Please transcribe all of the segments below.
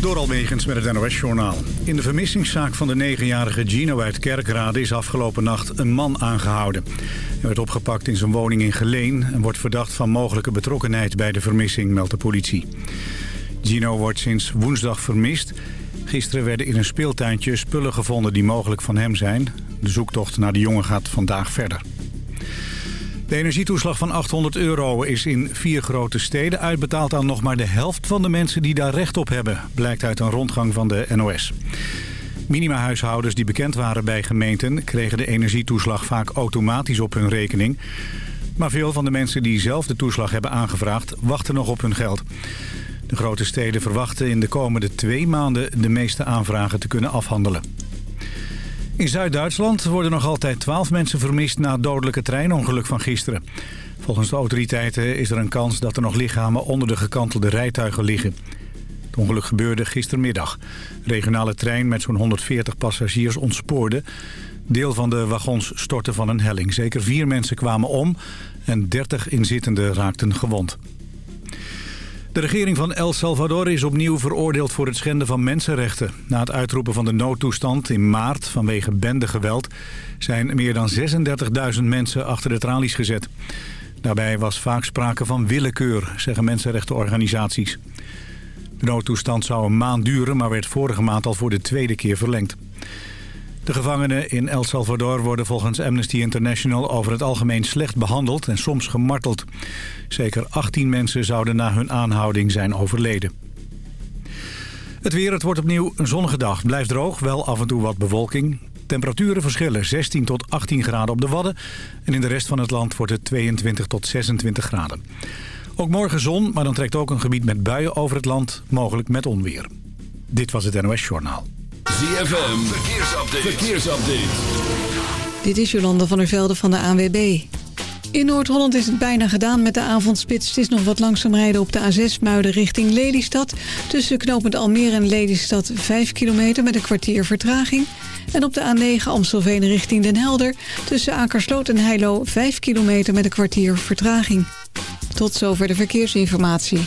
Door Almegens met het NOS-journaal. In de vermissingszaak van de negenjarige Gino uit Kerkrade... is afgelopen nacht een man aangehouden. Hij werd opgepakt in zijn woning in Geleen... en wordt verdacht van mogelijke betrokkenheid bij de vermissing, meldt de politie. Gino wordt sinds woensdag vermist. Gisteren werden in een speeltuintje spullen gevonden die mogelijk van hem zijn. De zoektocht naar de jongen gaat vandaag verder. De energietoeslag van 800 euro is in vier grote steden uitbetaald aan nog maar de helft van de mensen die daar recht op hebben, blijkt uit een rondgang van de NOS. Minimahuishoudens die bekend waren bij gemeenten kregen de energietoeslag vaak automatisch op hun rekening. Maar veel van de mensen die zelf de toeslag hebben aangevraagd wachten nog op hun geld. De grote steden verwachten in de komende twee maanden de meeste aanvragen te kunnen afhandelen. In Zuid-Duitsland worden nog altijd 12 mensen vermist na het dodelijke treinongeluk van gisteren. Volgens de autoriteiten is er een kans dat er nog lichamen onder de gekantelde rijtuigen liggen. Het ongeluk gebeurde gistermiddag. Regionale trein met zo'n 140 passagiers ontspoorde. Deel van de wagons stortte van een helling. Zeker vier mensen kwamen om en 30 inzittenden raakten gewond. De regering van El Salvador is opnieuw veroordeeld voor het schenden van mensenrechten. Na het uitroepen van de noodtoestand in maart vanwege bendegeweld... zijn meer dan 36.000 mensen achter de tralies gezet. Daarbij was vaak sprake van willekeur, zeggen mensenrechtenorganisaties. De noodtoestand zou een maand duren, maar werd vorige maand al voor de tweede keer verlengd. De gevangenen in El Salvador worden volgens Amnesty International over het algemeen slecht behandeld en soms gemarteld. Zeker 18 mensen zouden na hun aanhouding zijn overleden. Het weer, het wordt opnieuw een zonnige dag. Blijft droog, wel af en toe wat bewolking. Temperaturen verschillen 16 tot 18 graden op de Wadden. En in de rest van het land wordt het 22 tot 26 graden. Ook morgen zon, maar dan trekt ook een gebied met buien over het land, mogelijk met onweer. Dit was het NOS Journaal. ZFM, verkeersupdate. verkeersupdate. Dit is Jolanda van der Velde van de ANWB. In Noord-Holland is het bijna gedaan met de avondspits. Het is nog wat langzaam rijden op de A6 Muiden richting Lelystad. Tussen knooppunt Almere en Lelystad 5 kilometer met een kwartier vertraging. En op de A9 Amstelveen richting Den Helder. Tussen Akersloot en Heilo 5 kilometer met een kwartier vertraging. Tot zover de verkeersinformatie.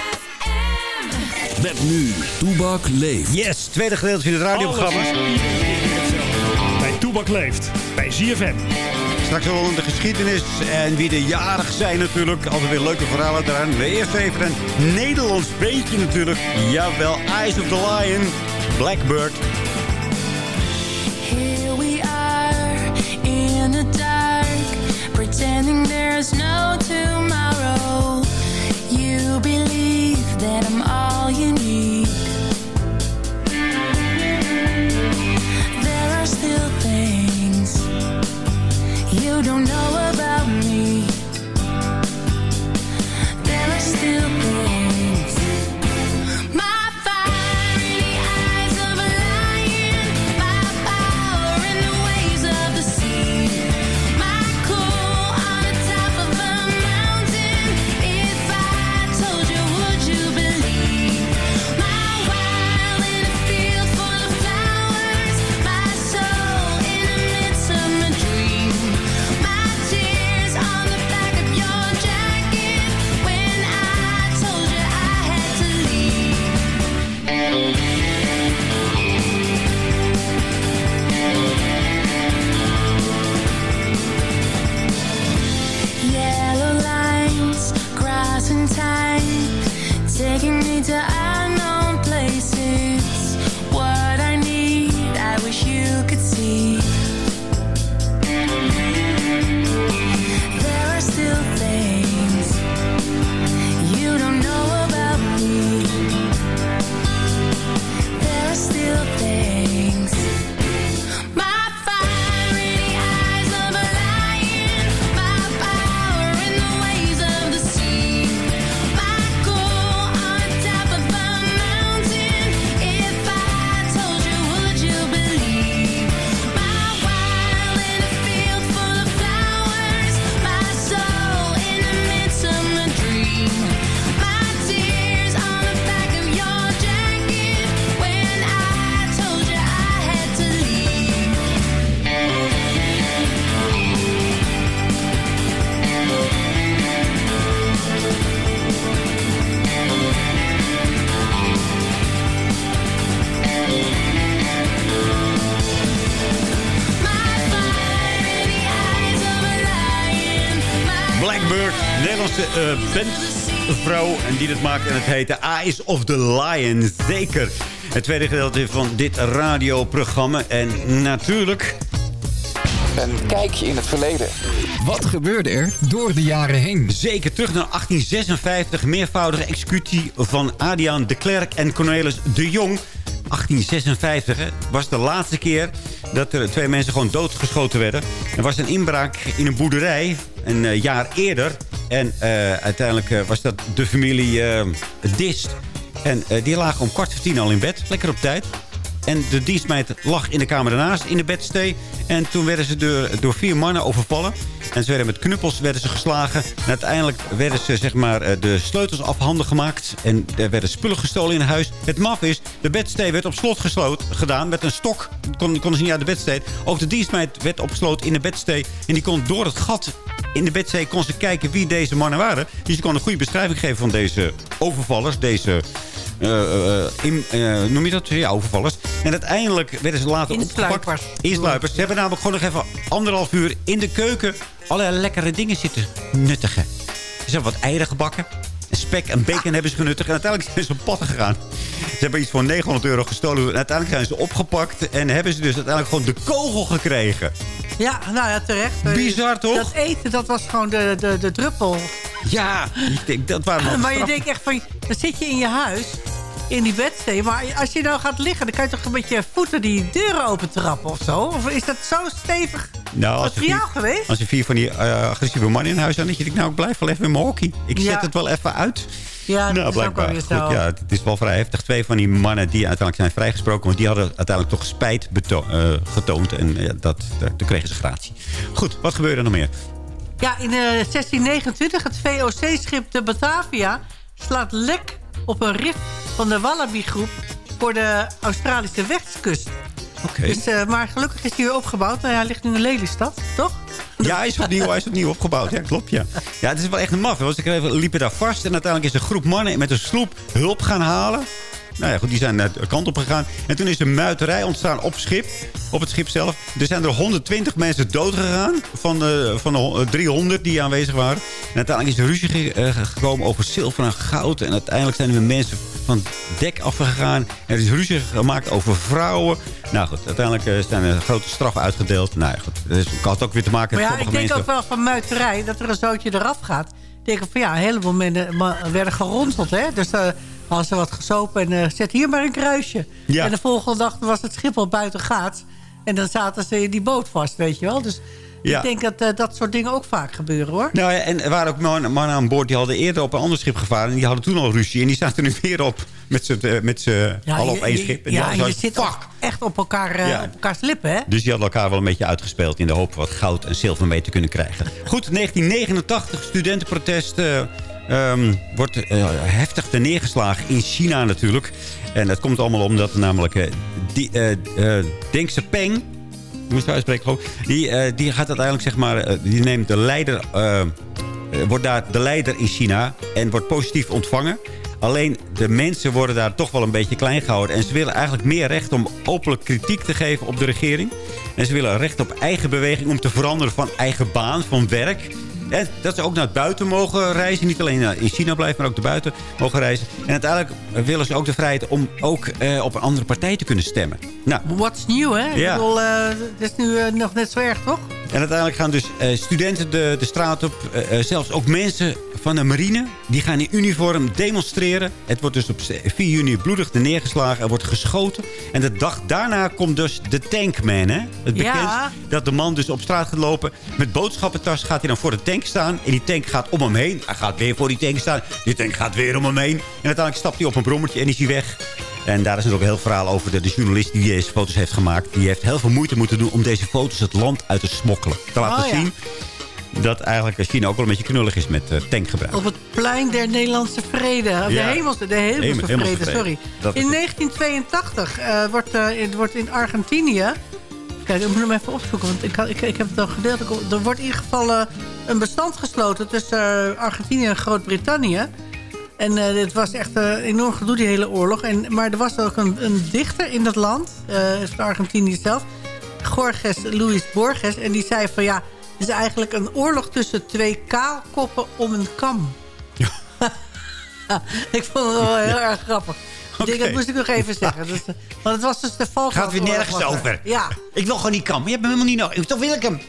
Met nu, Toebak leeft. Yes, tweede gedeelte van het radioprogramma. Bij Toebak leeft, bij ZFM. Straks wel in de geschiedenis en wie de jarig zijn natuurlijk. Altijd weer leuke verhalen eraan. We eerst even een Nederlands beentje natuurlijk. Jawel, Eyes of the Lion, Blackbird. Here we are in the dark, pretending there's no tomorrow. You believe that I'm all you don't know Nederlandse eh, bandvrouw en die dat maakt. En het heet The Eyes of the Lion. Zeker. Het tweede gedeelte van dit radioprogramma. En natuurlijk... Een kijkje in het verleden. Wat gebeurde er door de jaren heen? Zeker terug naar 1856. Meervoudige executie van Adriaan de Klerk en Cornelis de Jong. 1856 hè, was de laatste keer dat er twee mensen gewoon doodgeschoten werden. Er was een inbraak in een boerderij een eh, jaar eerder. En eh, uiteindelijk eh, was dat de familie Dist. En die lagen om kwart voor tien al in bed. Lekker op tijd. En de dienstmeid lag in de kamer daarnaast in de bedstee. En toen werden ze door, door vier mannen overvallen. En ze werden met knuppels werden ze geslagen. En uiteindelijk werden ze zeg maar, eh, de sleutels afhandig gemaakt. En er werden spullen gestolen in huis. Het maf is, de bedstee werd op slot gesloten, gedaan met een stok. Kon, konden ze niet uit de bedstee. Ook de dienstmeid werd opgesloten in de bedstee. En die kon door het gat in de bedstee kon ze kijken wie deze mannen waren. Dus ze kon een goede beschrijving geven van deze overvallers. Deze in, eh, noem je dat? Ja, overvallers. En uiteindelijk werden ze later opgepakt. Insluipers. Ze hebben namelijk gewoon nog even anderhalf uur in de keuken... allerlei lekkere dingen zitten nuttigen. Ze hebben wat eieren gebakken. Spek en bacon hebben ze genuttigd. En uiteindelijk zijn ze op pad gegaan. Ze hebben iets voor 900 euro gestolen. En uiteindelijk zijn ze opgepakt. En hebben ze dus uiteindelijk gewoon de kogel gekregen. Ja, nou ja, terecht. Eh, Bizar, toch? Dat eten, dat was gewoon de, de, de druppel. Ja, ik denk, dat waren Maar je denkt echt van, dan zit je in je huis, in die bedstee. Maar als je nou gaat liggen, dan kan je toch met je voeten die deuren open trappen of zo? Of is dat zo stevig Nou, als er materiaal vier, geweest? als er vier van die eh, agressieve mannen in huis zijn... dan denk je, nou, ik blijf wel even in mijn hockey. Ik Ja. zet het wel even uit. Ja, nou, Goed, zo. ja, het is wel vrij heftig. Twee van die mannen die uiteindelijk zijn vrijgesproken... want die hadden uiteindelijk toch spijt eh, getoond. En ja, dat, daar- kregen ze gratie. Goed, wat gebeurde er nog meer? Ja, in eh, 1629 het VOC-schip de Batavia slaat lek op een rif van de Wallaby-groep voor de Australische westkust. Oké. Dus, eh, maar gelukkig is hij weer opgebouwd. Nou, hij ligt nu in Lelystad, toch? Ja, hij is opnieuw, hij is opnieuw opgebouwd. Ja, klopt, ja. Ja, het is wel echt een maf. Want ze liepen daar vast. En uiteindelijk is een groep mannen met een sloep hulp gaan halen. Nou ja, goed, die zijn de kant op gegaan. En toen is een muiterij ontstaan op schip. Op het schip zelf. Er zijn er 120 mensen dood gegaan. Van de, van de ho- 300 die aanwezig waren. En uiteindelijk is er ruzie eh, gekomen over zilver en goud. En uiteindelijk zijn er mensen van het dek afgegaan. Er is ruzie gemaakt over vrouwen. Nou goed, uiteindelijk eh, zijn er grote straffen uitgedeeld. Nou goed. Dus het had ook weer te maken Maar met ja, ik denk ook wel van muiterij dat er een zootje eraf gaat. Ik denk van ja, een heleboel mensen werden geronseld. Hè? Dus eh hadden ze wat gesopen en eh, zet hier maar een kruisje. Ja. En de volgende dag was het schip al buiten gaat. En dan zaten ze in die boot vast, weet je wel. Dus Ja. ik denk dat eh, dat soort dingen ook vaak gebeuren, hoor. Nou ja, en er waren ook mannen mannen aan boord die hadden eerder op een ander schip gevaren. En die hadden toen al ruzie. En die zaten er nu weer op met z'n eh, met z'n allen op één schip. En ja, en je zit echt op, elkaar, Ja. op elkaars lippen, hè? Dus die hadden elkaar wel een beetje uitgespeeld in de hoop wat goud en zilver mee te kunnen krijgen. Goed, 1989, studentenprotest eh, ehm, wordt heftig ten neergeslagen in China natuurlijk. En dat komt allemaal omdat namelijk Deng Xiaoping, moest uitspreken die, eh, die gaat uiteindelijk zeg maar, eh, die neemt de leider, eh, wordt daar de leider in China en wordt positief ontvangen. Alleen de mensen worden daar toch wel een beetje klein gehouden. En ze willen eigenlijk meer recht om openlijk kritiek te geven op de regering. En ze willen recht op eigen beweging om te veranderen van eigen baan, van werk. En dat ze ook naar het buiten mogen reizen. Niet alleen in China blijven, maar ook naar buiten mogen reizen. En uiteindelijk willen ze ook de vrijheid om ook eh, op een andere partij te kunnen stemmen. Nou, What's new, hè? Ja. Ik bedoel, eh, het is nu eh, nog net zo erg, toch? En uiteindelijk gaan dus eh, studenten de, de straat op. eh, eh, zelfs ook mensen van de marine. Die gaan in uniform demonstreren. Het wordt dus op 4 juni bloedig neergeslagen. Er wordt geschoten. En de dag daarna komt dus de tankman. Hè? Het bekend Ja. dat de man dus op straat gaat lopen. Met boodschappentas gaat hij dan voor de tank staan. En die tank gaat om hem heen. Hij gaat weer voor die tank staan. Die tank gaat weer om hem heen. En uiteindelijk stapt hij op een brommertje en is hij weg. En daar is natuurlijk heel verhaal over. De, de journalist die deze foto's heeft gemaakt. Die heeft heel veel moeite moeten doen om deze foto's het land uit te smokkelen. Te laten Oh, ja. zien dat eigenlijk China ook wel een beetje knullig is met eh, tankgebruik. Op het plein der Nederlandse vrede. De hemelse, de hemelse, vrede, vrede. sorry. Dat In het. 1982 eh, wordt, eh, het wordt in Argentinië... Kijk, ik moet hem even opzoeken, want ik, ik, ik heb het al gedeeld. Er wordt in ieder geval eh, een bestand gesloten tussen eh, Argentinië en Groot-Brittannië. En eh dit was echt eh, enorm gedoe, die hele oorlog. En, maar er was ook een, een dichter in dat land, eh van Argentinië zelf... Jorges Luis Borges. En die zei van ja, is eigenlijk een oorlog tussen twee kaalkoppen om een kam. ik vond het wel heel erg grappig. Ik denk, dat moest ik nog even zeggen. Dus, want het was dus de val Gaat weer nergens over. Ja. Ik wil gewoon die kam. Je hebt hem helemaal niet nodig. Toch wil ik hem.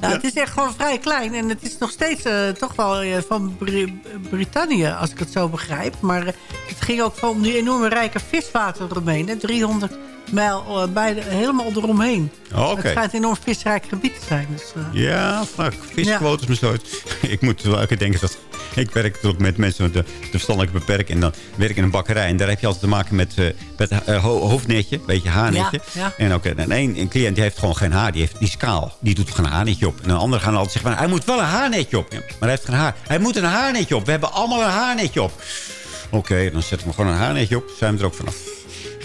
Nou, Het is echt gewoon vrij klein. En het is nog steeds eh, toch wel eh, van Bri- Brittannië, als ik het zo begrijp. Maar eh, het ging ook om die enorme rijke viswater eromheen. Hè? 300 mijl eh, bij de, helemaal eromheen. Oh, oké. Het schijnt een enorm visrijk gebied te zijn. Dus, eh, Ja, fuck. Visquotas me zo. Ik moet wel denken dat... Ik werk natuurlijk met mensen met de, de verstandelijke beperking. En dan werk ik in een bakkerij. En daar heb je altijd te maken met, eh met ho- hoofdnetje. Een beetje haarnetje. Ja, ja. En ook en een, een cliënt die heeft gewoon geen haar. Die, heeft, die is kaal. Die doet geen haarnetje op. En een ander gaan altijd zeggen... Hij moet wel een haarnetje op. Ja, maar hij heeft geen haar. Hij moet een haarnetje op. We hebben allemaal een haarnetje op. Oké, dan zetten we gewoon een haarnetje op. Zijn we er ook vanaf.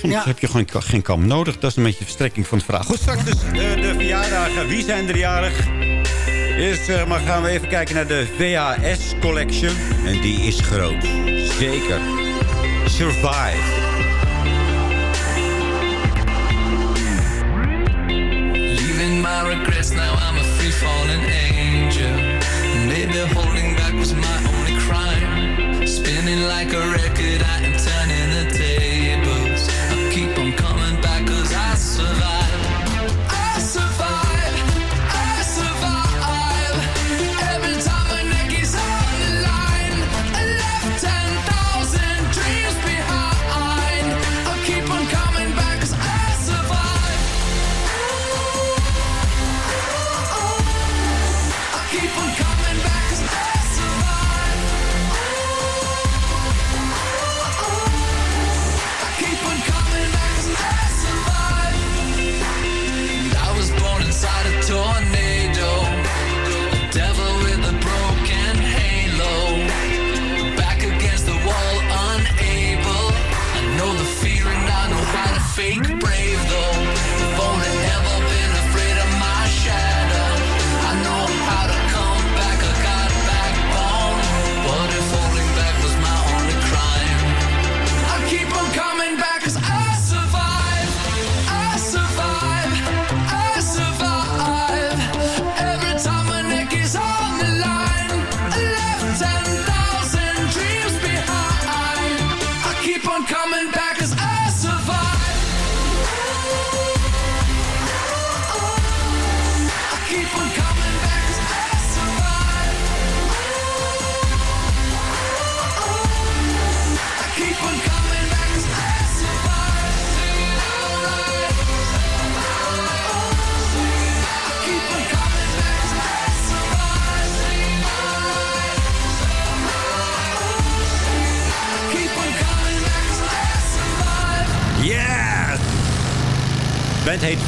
Soms Ja. heb je gewoon geen kam nodig. Dat is een beetje de verstrekking van de vraag. Goed, straks dus eh, de verjaardagen. Wie zijn er jarig? Eerst eh, maar gaan we even kijken naar de VHS Collection. En die is groot. Zeker. Survive. Leaving my regrets, now I'm a free falling angel. Maybe holding back was my only crime. Spinning like a record, I am turning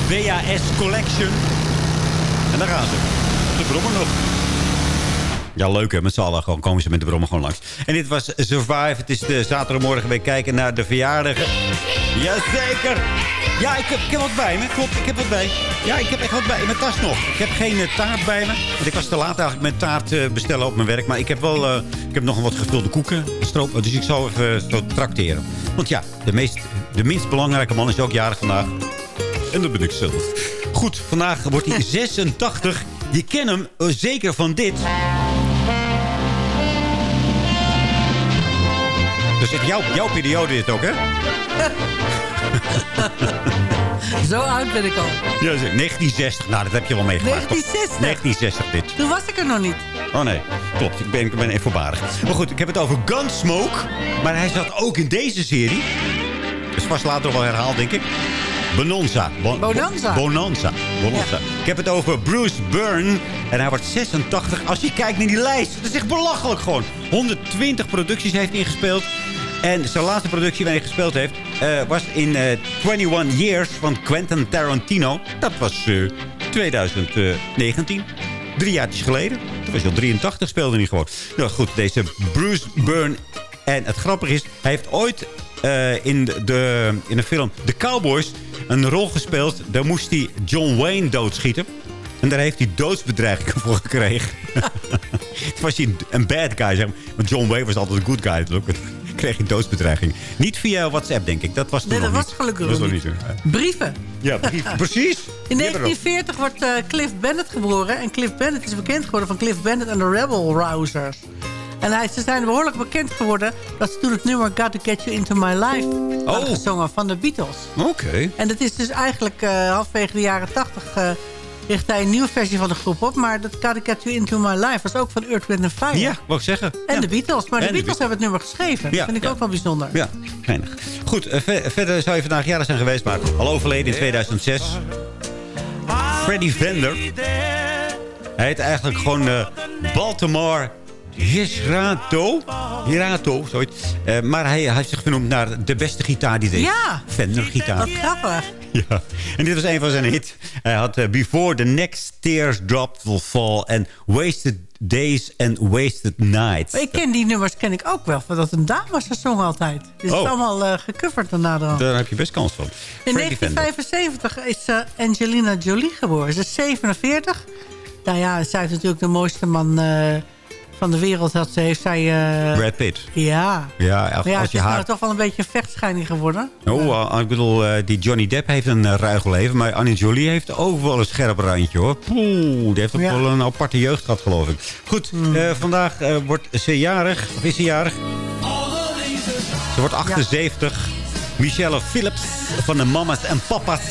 VHS Collection. En daar gaan ze. De brommer nog. Ja, leuk hè. Met z'n allen gewoon komen ze met de brommer gewoon langs. En dit was Survive. Het is de zaterdagmorgen weer kijken naar de verjaardagen. Jazeker! Ja, ik heb, ik heb wat bij me. Klopt, ik heb wat bij. Ja, ik heb echt wat bij. In mijn tas nog. Ik heb geen eh, taart bij me. Want ik was te laat eigenlijk met taart eh, bestellen op mijn werk. Maar ik heb wel eh, ik heb nog een wat gevulde koeken. Stroop, dus ik zal even zo trakteren. Want ja, de, meest, de minst belangrijke man is ook jarig vandaag. En dat ben ik zelf. Goed, vandaag wordt hij 86. Je kent hem eh, zeker van dit. Dus het jouw, jouw periode dit ook, hè? Zo oud ben ik al. Ja, 1960. Nou, dat heb je wel meegemaakt. toch? 1960? 1960 dit. Toen was ik er nog niet. Oh nee, klopt. Ik ben, ik ben even voorbarig. Maar goed, ik heb het over Gunsmoke. Maar hij zat ook in deze serie. Dat is vast later wel herhaald, denk ik. Bonanza. Bon- Bonanza. Bonanza. Bonanza. Ik heb het over Bruce Byrne. En hij wordt 86. Als je kijkt naar die lijst. Dat is echt belachelijk gewoon. 120 producties heeft hij ingespeeld. En zijn laatste productie waarin hij gespeeld heeft... eh, was in eh 21 Years van Quentin Tarantino. Dat was eh, 2019. Drie jaartjes geleden. Toen was al 83, speelde hij gewoon. Nou goed, deze Bruce Byrne. En het grappige is, hij heeft ooit eh, in, de, in de film The Cowboys een rol gespeeld. Daar moest hij John Wayne doodschieten. En daar heeft hij doodsbedreigingen voor gekregen. Toen was hij een bad guy, zeg maar. Want John Wayne was altijd een good guy natuurlijk. kreeg je doodsbedreiging. Niet via WhatsApp, denk ik. Dat was toen Nee, nog dat was niet. gelukkig Dat was nog nog niet. zo. Brieven. Ja, brief, precies. In Die hebben we 1940 wordt eh, Cliff Bennett geboren. En Cliff Bennett is bekend geworden van Cliff Bennett en de Rebel Rousers. En hij, ze zijn behoorlijk bekend geworden... dat ze toen het nummer Got to Get You Into My Life Oh. gezongen van de Beatles. Oké. En dat is dus eigenlijk eh, halfwege de jaren 80... eh richt hij een nieuwe versie van de groep op. Maar dat Got to Get You Into My Life was ook van Earth, Wind Fire. Ja, wou ik zeggen. En Ja. de Beatles. Maar de de Beatles hebben het nummer geschreven. Ja, Dat vind ik ja. ook wel bijzonder. Ja, geinig. Goed, eh, ver- verder zou je vandaag jaren zijn geweest, maar al overleden in 2006. Freddy Vender. Hij heet eigenlijk gewoon Baltimore Hirato. Hirato, zoiets. Eh, maar hij, hij heeft zich vernoemd naar de beste gitaar die deed. Ja. Fender gitaar. Wat grappig. Ja, en dit was een van zijn hits. Hij had eh, Before the Next Teardrop Will Fall... en Wasted Days and Wasted Nights. Ik ken die nummers ken ik ook wel. Dat een dame ze zong altijd. Dus het Oh. is allemaal eh gecoverd daarna dan. Daar heb je best kans van. In Freddy Fender. 1975 is Angelina Jolie geboren. Ze is 47. Nou ja, zij heeft natuurlijk de mooiste man van de wereld. Ze heeft zij... eh, Brad Pitt. Ja. Ja, als, ja, als je is haar... nou toch wel een beetje een vechtscheiding geworden. Oh, uh, ik bedoel, eh, die Johnny Depp heeft een ruigel leven. Maar Annie Jolie heeft ook wel een scherp randje, hoor. Poeh, die heeft ook Ja. wel een aparte jeugd gehad, geloof ik. Goed, eh, vandaag wordt ze jarig. Of is ze jarig? Ze wordt 78. Michelle Phillips van de Mamas en Papa's.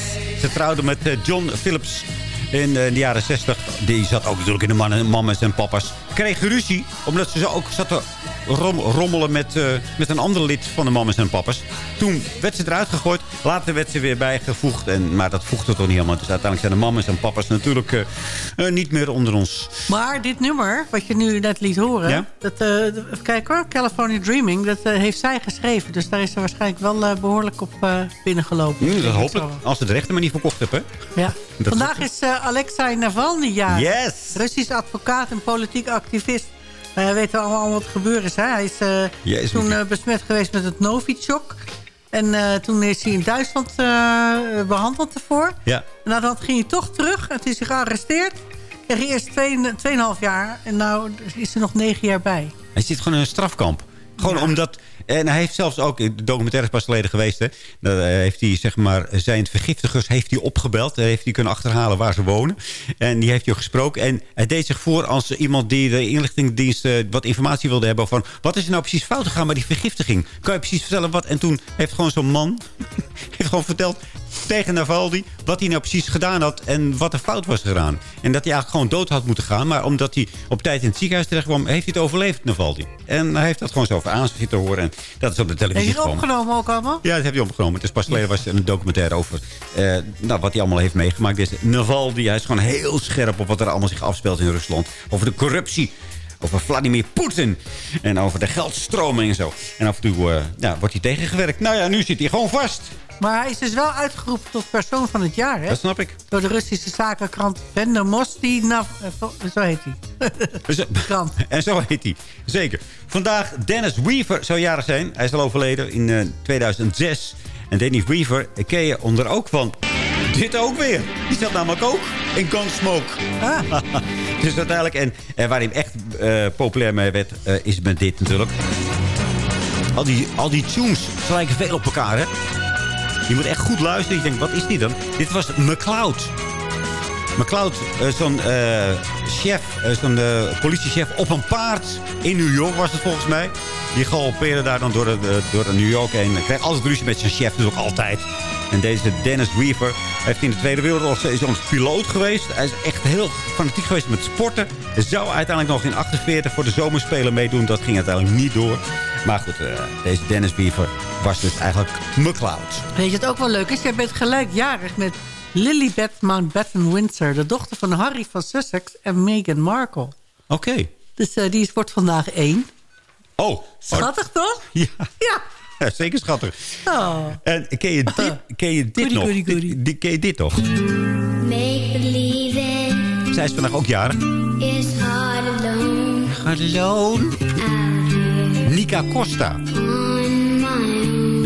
Ze trouwde met John Phillips in de jaren 60. Die zat ook natuurlijk in de mannen, Mamas en Papa's. Kreeg ruzie, omdat ze zo ook zat te rom- rommelen met, eh, met een ander lid van de Mamas en Papa's. Toen werd ze eruit gegooid. Later werd ze weer bijgevoegd. En, maar dat voegde toch niet helemaal. Dus uiteindelijk zijn de Mamas en Papa's natuurlijk eh, eh, niet meer onder ons. Maar dit nummer, wat je nu net liet horen... Ja? Dat, even kijken hoor, California Dreaming... dat heeft zij geschreven. Dus daar is ze waarschijnlijk wel eh, behoorlijk op binnengelopen. Hm, dat hoop ik. Als ze de rechten maar niet verkocht hebben. Ja. Dat Vandaag is Alexei Navalny jarig. Yes! Russisch advocaat en politiek activist. Wij weten allemaal al wat gebeurd is. Hè? Hij is eh, Jezus, toen eh, besmet geweest met het Novichok. En eh, toen is hij in Duitsland eh, behandeld ervoor. Ja. En nadat ging hij toch terug. En toen is hij gearresteerd. Kreeg hij eerst 2,5 jaar. En nou is er nog 9 jaar bij. Hij zit gewoon in een strafkamp. Gewoon omdat... En hij heeft zelfs ook... De documentaire is pas geleden geweest. Hè, eh, heeft hij, zeg maar... Zijn vergiftigers heeft hij opgebeld. Heeft hij kunnen achterhalen waar ze wonen. En die heeft hij ook gesproken. En hij deed zich voor als iemand die de inlichtingendienst... eh, wat informatie wilde hebben van... Wat is er nou precies fout gegaan met die vergiftiging? Kan je precies vertellen wat? En toen heeft gewoon zo'n man... heeft gewoon verteld tegen Navalny wat hij nou precies gedaan had en wat er fout was gedaan. En dat hij eigenlijk gewoon dood had moeten gaan. Maar omdat hij op tijd in het ziekenhuis terecht kwam, heeft hij het overleefd, Navalny. En hij heeft dat gewoon zo over aan zitten horen. En dat is op de Heeft televisie hij het gekomen. opgenomen ook allemaal? Ja, dat heb je opgenomen. Het is pas geleden was er een documentaire over eh, nou, wat hij allemaal heeft meegemaakt. Deze Navalny, hij is gewoon heel scherp op wat er allemaal zich afspeelt in Rusland. Over de corruptie. Over Vladimir Poetin. En over de geldstroming en zo. En af en toe eh, ja, wordt hij tegengewerkt. Nou ja, nu zit hij gewoon vast. Maar hij is dus wel uitgeroepen tot persoon van het jaar. Hè? Dat snap ik. Door de Russische zakenkrant Vendomosti. Nav eh, vo- zo heet hij. Krant. En zo heet hij. Zeker. Vandaag Dennis Weaver zou jarig zijn. Hij is al overleden in eh, 2006. En Dennis Weaver ken je onder ook van... Dit ook weer. Die zat namelijk ook in Gunsmoke. Ah. dus uiteindelijk... En, en waar hij echt eh, populair mee werd, eh, is met dit natuurlijk. Al die, al die tunes lijken veel op elkaar, hè? Je moet echt goed luisteren. Je denkt, wat is die dan? Dit was McCloud. McCloud, eh, zo'n eh, chef, eh, zo'n politiechef op een paard in New York was het volgens mij. Die galoppeerde daar dan door, de, door New York heen. Kreeg altijd ruzie met zijn chef, dus ook altijd. En deze Dennis Weaver heeft in de Tweede Wereldoorlog is piloot geweest. Hij is echt heel fanatiek geweest met sporten. Hij zou uiteindelijk nog in 48 voor de zomerspelen meedoen. Dat ging uiteindelijk niet door. Maar goed, deze Dennis Weaver was dus eigenlijk McCloud. Weet je wat ook wel leuk is? Jij bent gelijkjarig met Lilibet Mountbatten Windsor. De dochter van Harry van Sussex en Meghan Markle. Oké. Dus eh, die is- wordt vandaag één. Oh. Schattig toch? Ja. Ja. Ja, zeker schattig. Oh. En ken je dit, ken je dit Goody, nog? goody, goody. Dit- ken je dit toch? Make believing Zij is vandaag ook jarig. is hard alone. Hallo. Nika Costa.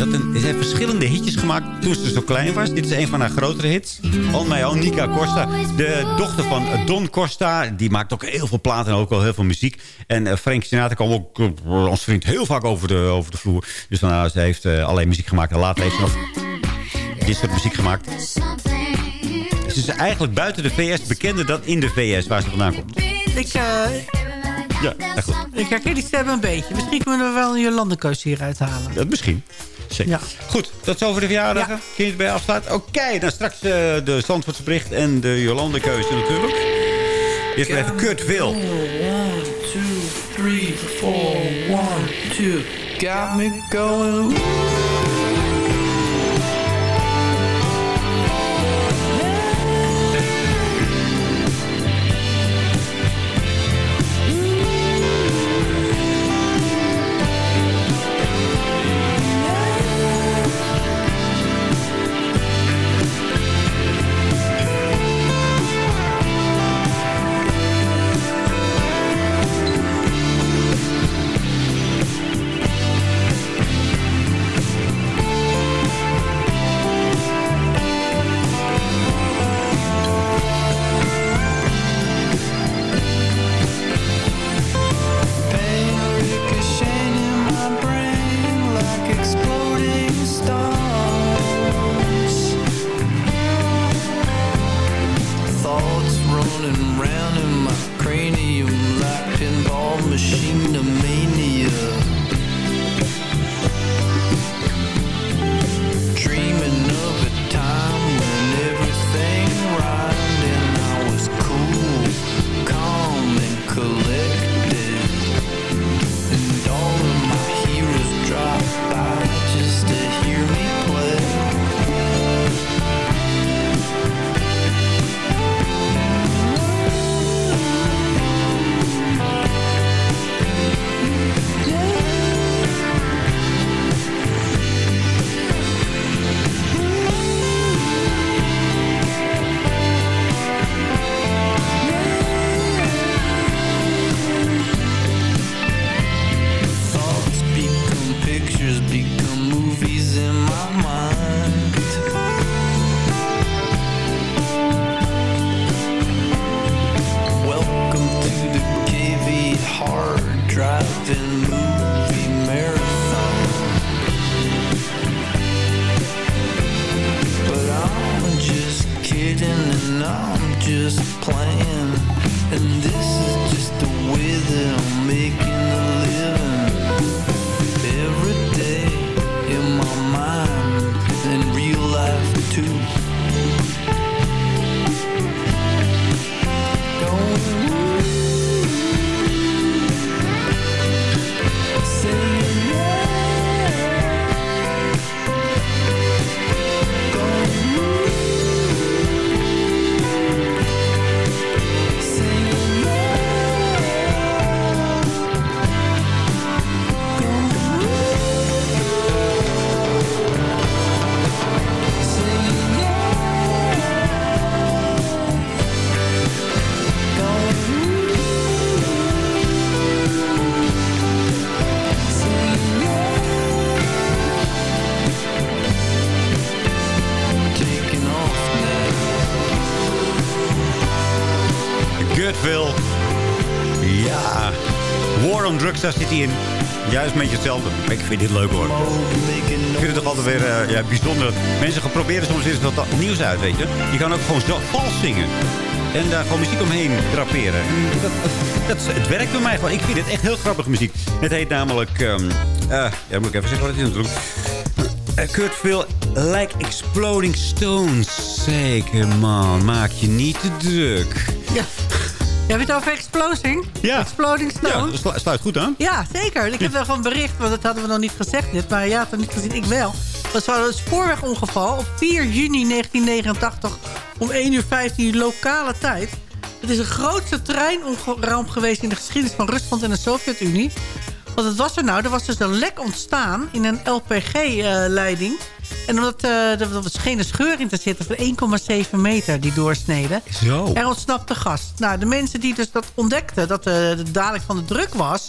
On my own. ze heeft verschillende hitjes gemaakt toen ze zo klein was. Dit is een van haar grotere hits. Al mij al, Nika Costa. De dochter van Don Costa. Die maakt ook heel veel platen en ook wel heel veel muziek. En eh, Frank Sinatra kwam ook, eh, ons vriend, heel vaak over de, over de vloer. Dus vandaar, ze heeft alleen muziek gemaakt. En later heeft ze nog dit soort muziek gemaakt. Ze is eigenlijk buiten de VS bekender dan in de VS, waar ze vandaan komt. Ik, eh, Ja, echt goed. ik herken die stem een beetje. Misschien kunnen we wel een Jolandekeus hieruit halen. Dat misschien. Zeker. Ja. Goed, tot zover de verjaardagen. Kun je het bij afsluiten? Oké, dan straks eh, de Zandvoortse bericht en de Jolande-keuze natuurlijk. Eerst maar even Kurt Wil. One, two, three, four, one, two. Got me going. Daar zit hij in. Juist een beetje hetzelfde. Ik vind dit leuk hoor. Ik vind het toch altijd weer eh, ja, bijzonder. Mensen gaan proberen soms eens wat nieuws uit, weet je. Je kan ook gewoon zo vals zingen. En daar gewoon muziek omheen draperen. En dat, dat, het werkt bij mij gewoon. Ik vind het echt heel grappige muziek. Het heet namelijk... ehm eh, ja, moet ik even zeggen wat het is natuurlijk. Uh, Kurt Phil, Like Exploding Stones. Zeker man, maak je niet te druk. Ja. Heb je het over Exploding? Ja. Exploding Ja, Stone? dat slu- sluit goed aan. Ja, zeker. Ik heb wel gewoon bericht, want dat hadden we nog niet gezegd net. Maar ja, het had niet gezien, ik wel. Dat was een spoorwegongeval op 4 juni 1989 om 1 uur 15 lokale tijd. Het is de grootste treinramp geweest in de geschiedenis van Rusland en de Sovjet-Unie. Want het was er nou, er was dus een lek ontstaan in een LPG-leiding. En omdat eh, er geen scheur in te zitten van 1,7 meter die doorsneden. Zo. Er ontsnapte gas. Nou, de mensen die dus dat ontdekten, dat eh, de daling van de druk was...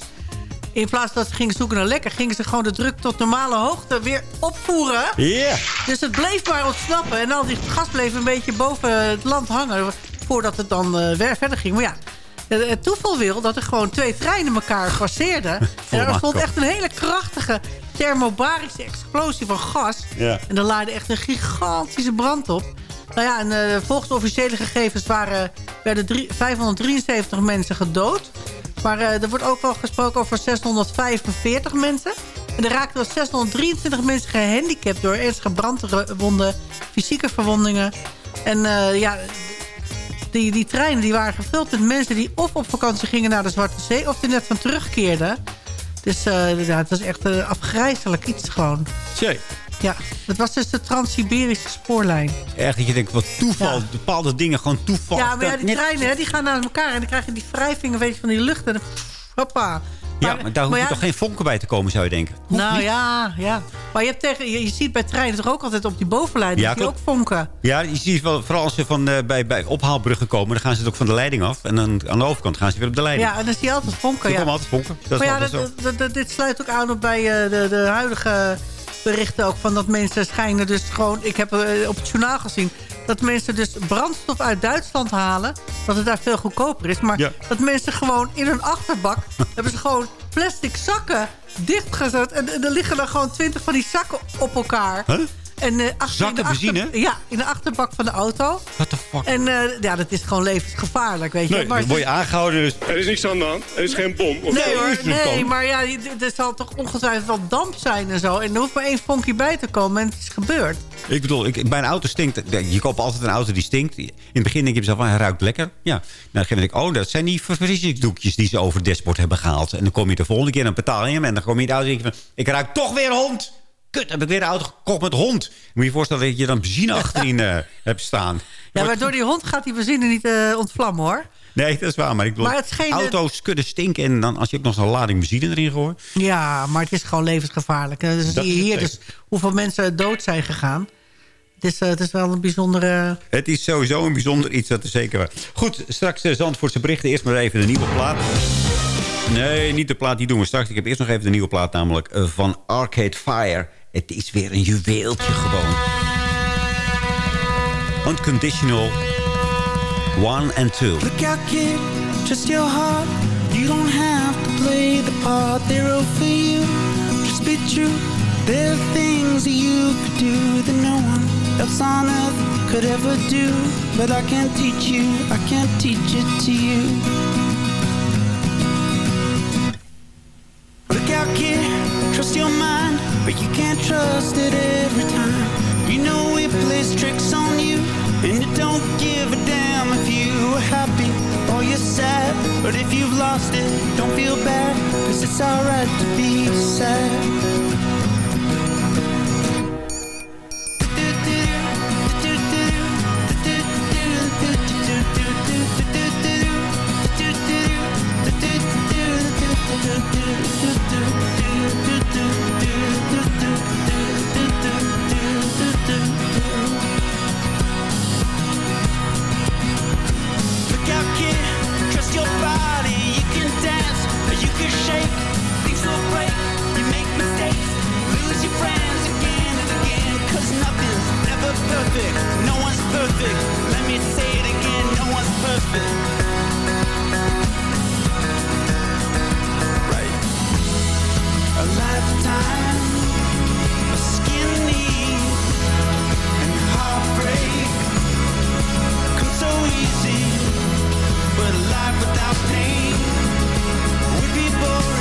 In plaats dat ze gingen zoeken naar lekker... gingen ze gewoon de druk tot normale hoogte weer opvoeren. Ja. Dus het bleef maar ontsnappen. En al die gas bleef een beetje boven het land hangen... voordat het dan eh, weer verder ging. Maar ja, het, het toeval wil dat er gewoon twee treinen elkaar passeerden. en er stond echt een hele krachtige thermobarische explosie van gas. Ja. En er laaide echt een gigantische brand op. Nou ja, en eh, volgens de officiële gegevens waren, werden drie- 573 mensen gedood. Maar eh, er wordt ook wel gesproken over 645 mensen. En er raakten wel 623 mensen gehandicapt door ernstige brandwonden, fysieke verwondingen. En eh, ja, die, die treinen die waren gevuld met mensen die of op vakantie gingen naar de Zwarte Zee... of er net van terugkeerden. Dus ja, het was echt een afgrijzelijk iets gewoon. Zee. Ja, dat was dus de Trans-Siberische spoorlijn. Echt dat je denkt, wat toeval. Bepaalde dingen gewoon toeval. ja, maar ja, die net- treinen hè, die gaan naar elkaar... en dan krijg je die wrijving weet je, van die lucht. En dan, hoppa. Ja, maar daar hoeft ja, toch geen vonken bij te komen, zou je denken. Nou ja, ja. Maar je, hebt tegen, je, je ziet bij treinen toch ook altijd op die bovenleiding... Ja, je ook vonken. Ja, je ziet wel, vooral als ze van, eh, bij, bij ophaalbruggen komen... dan gaan ze het ook van de leiding af. En dan aan de overkant gaan ze weer op de leiding. Ja, en dan zie je altijd vonken. Ja. komen altijd vonken. Dat is maar ja, zo. dat, dat- dat- dit sluit ook aan op bij eh, de, de huidige berichten ook... van dat mensen schijnen dus gewoon... Ik heb eh, op het journaal gezien... dat mensen dus brandstof uit Duitsland halen. Dat het daar veel goedkoper is. Maar Ja. dat mensen gewoon in hun achterbak... hebben ze gewoon plastic zakken dichtgezet. En, en er liggen dan gewoon twintig van die zakken op elkaar. Huh? En, eh, achter Zakken in de achter- benzine? Ja, in de achterbak van de auto. What the fuck? En eh, ja, dat is gewoon levensgevaarlijk, weet je. Nee, maar dan word je aangehouden. Dus... Er is niks aan de hand. Er is geen bom. Of Nee hoor, nee, maar ja, er zal toch ongetwijfeld wel damp zijn en zo. En er hoeft maar één vonkje bij te komen en het is gebeurd. Ik bedoel, ik, bij een auto stinkt... Je koopt altijd een auto die stinkt. In het begin denk je zelf, hij ruikt lekker. Ja. Nou, dan denk ik, oh, dat zijn die verfrissingsdoekjes die ze over het dashboard hebben gehaald. En dan kom je de volgende keer en dan betaal je hem. En dan kom je in de auto en denk je van, ik ruik toch weer hond. Kut, heb ik weer een auto gekocht met hond. Moet je je voorstellen dat je dan benzine achterin eh, hebt staan. Ja, maar door die hond gaat die benzine niet eh, ontvlammen hoor. Nee, dat is waar. Maar ik bedoel, Maar scheen- auto's kunnen stinken. En dan als je ook nog zo'n lading benzine erin gooit. Ja, maar het is gewoon levensgevaarlijk. Dus Dat zie je hier dus hoeveel mensen dood zijn gegaan. Het is, eh, het is wel een bijzondere... Het is sowieso een bijzonder iets, dat is zeker waar. Goed, straks de Zandvoortse berichten. Eerst maar even de nieuwe plaat. Nee, niet de plaat, die doen we straks. Ik heb eerst nog even de nieuwe plaat, namelijk eh, van Arcade Fire. Het is weer een juweeltje gewoon. Unconditional. One and two. Look out, kid, just your heart. You don't have to play the part they're all for you. Just be true. There are things you could do that no one else on earth could ever do. But I can't teach you, I can't teach it to you. Look out, kid, trust your mind, but you can't trust it every time. You know it plays tricks on you, and it don't give a damn if you are happy or you're sad. But if you've lost it, don't feel bad, cause it's alright to be sad. Perfect, no one's perfect. Let me say it again, no one's perfect. Right. A lifetime of skin knees and heartbreak comes so easy. But life without pain would be boring.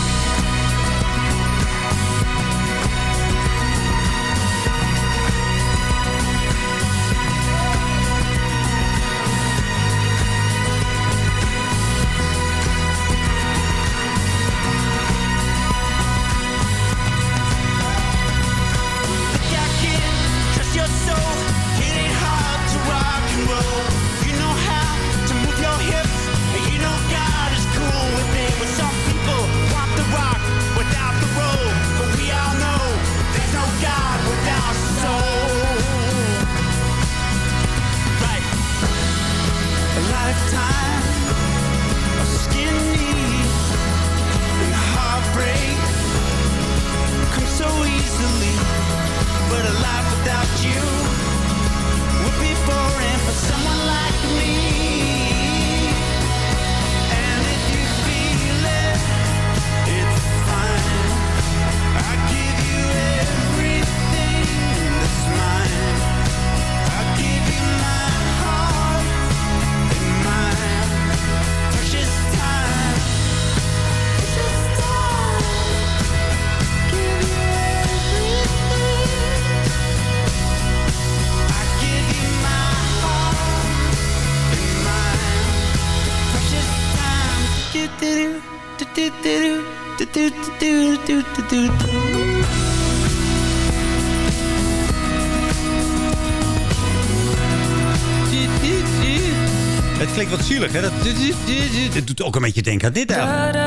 Het doet ook een beetje denken aan dit eigenlijk.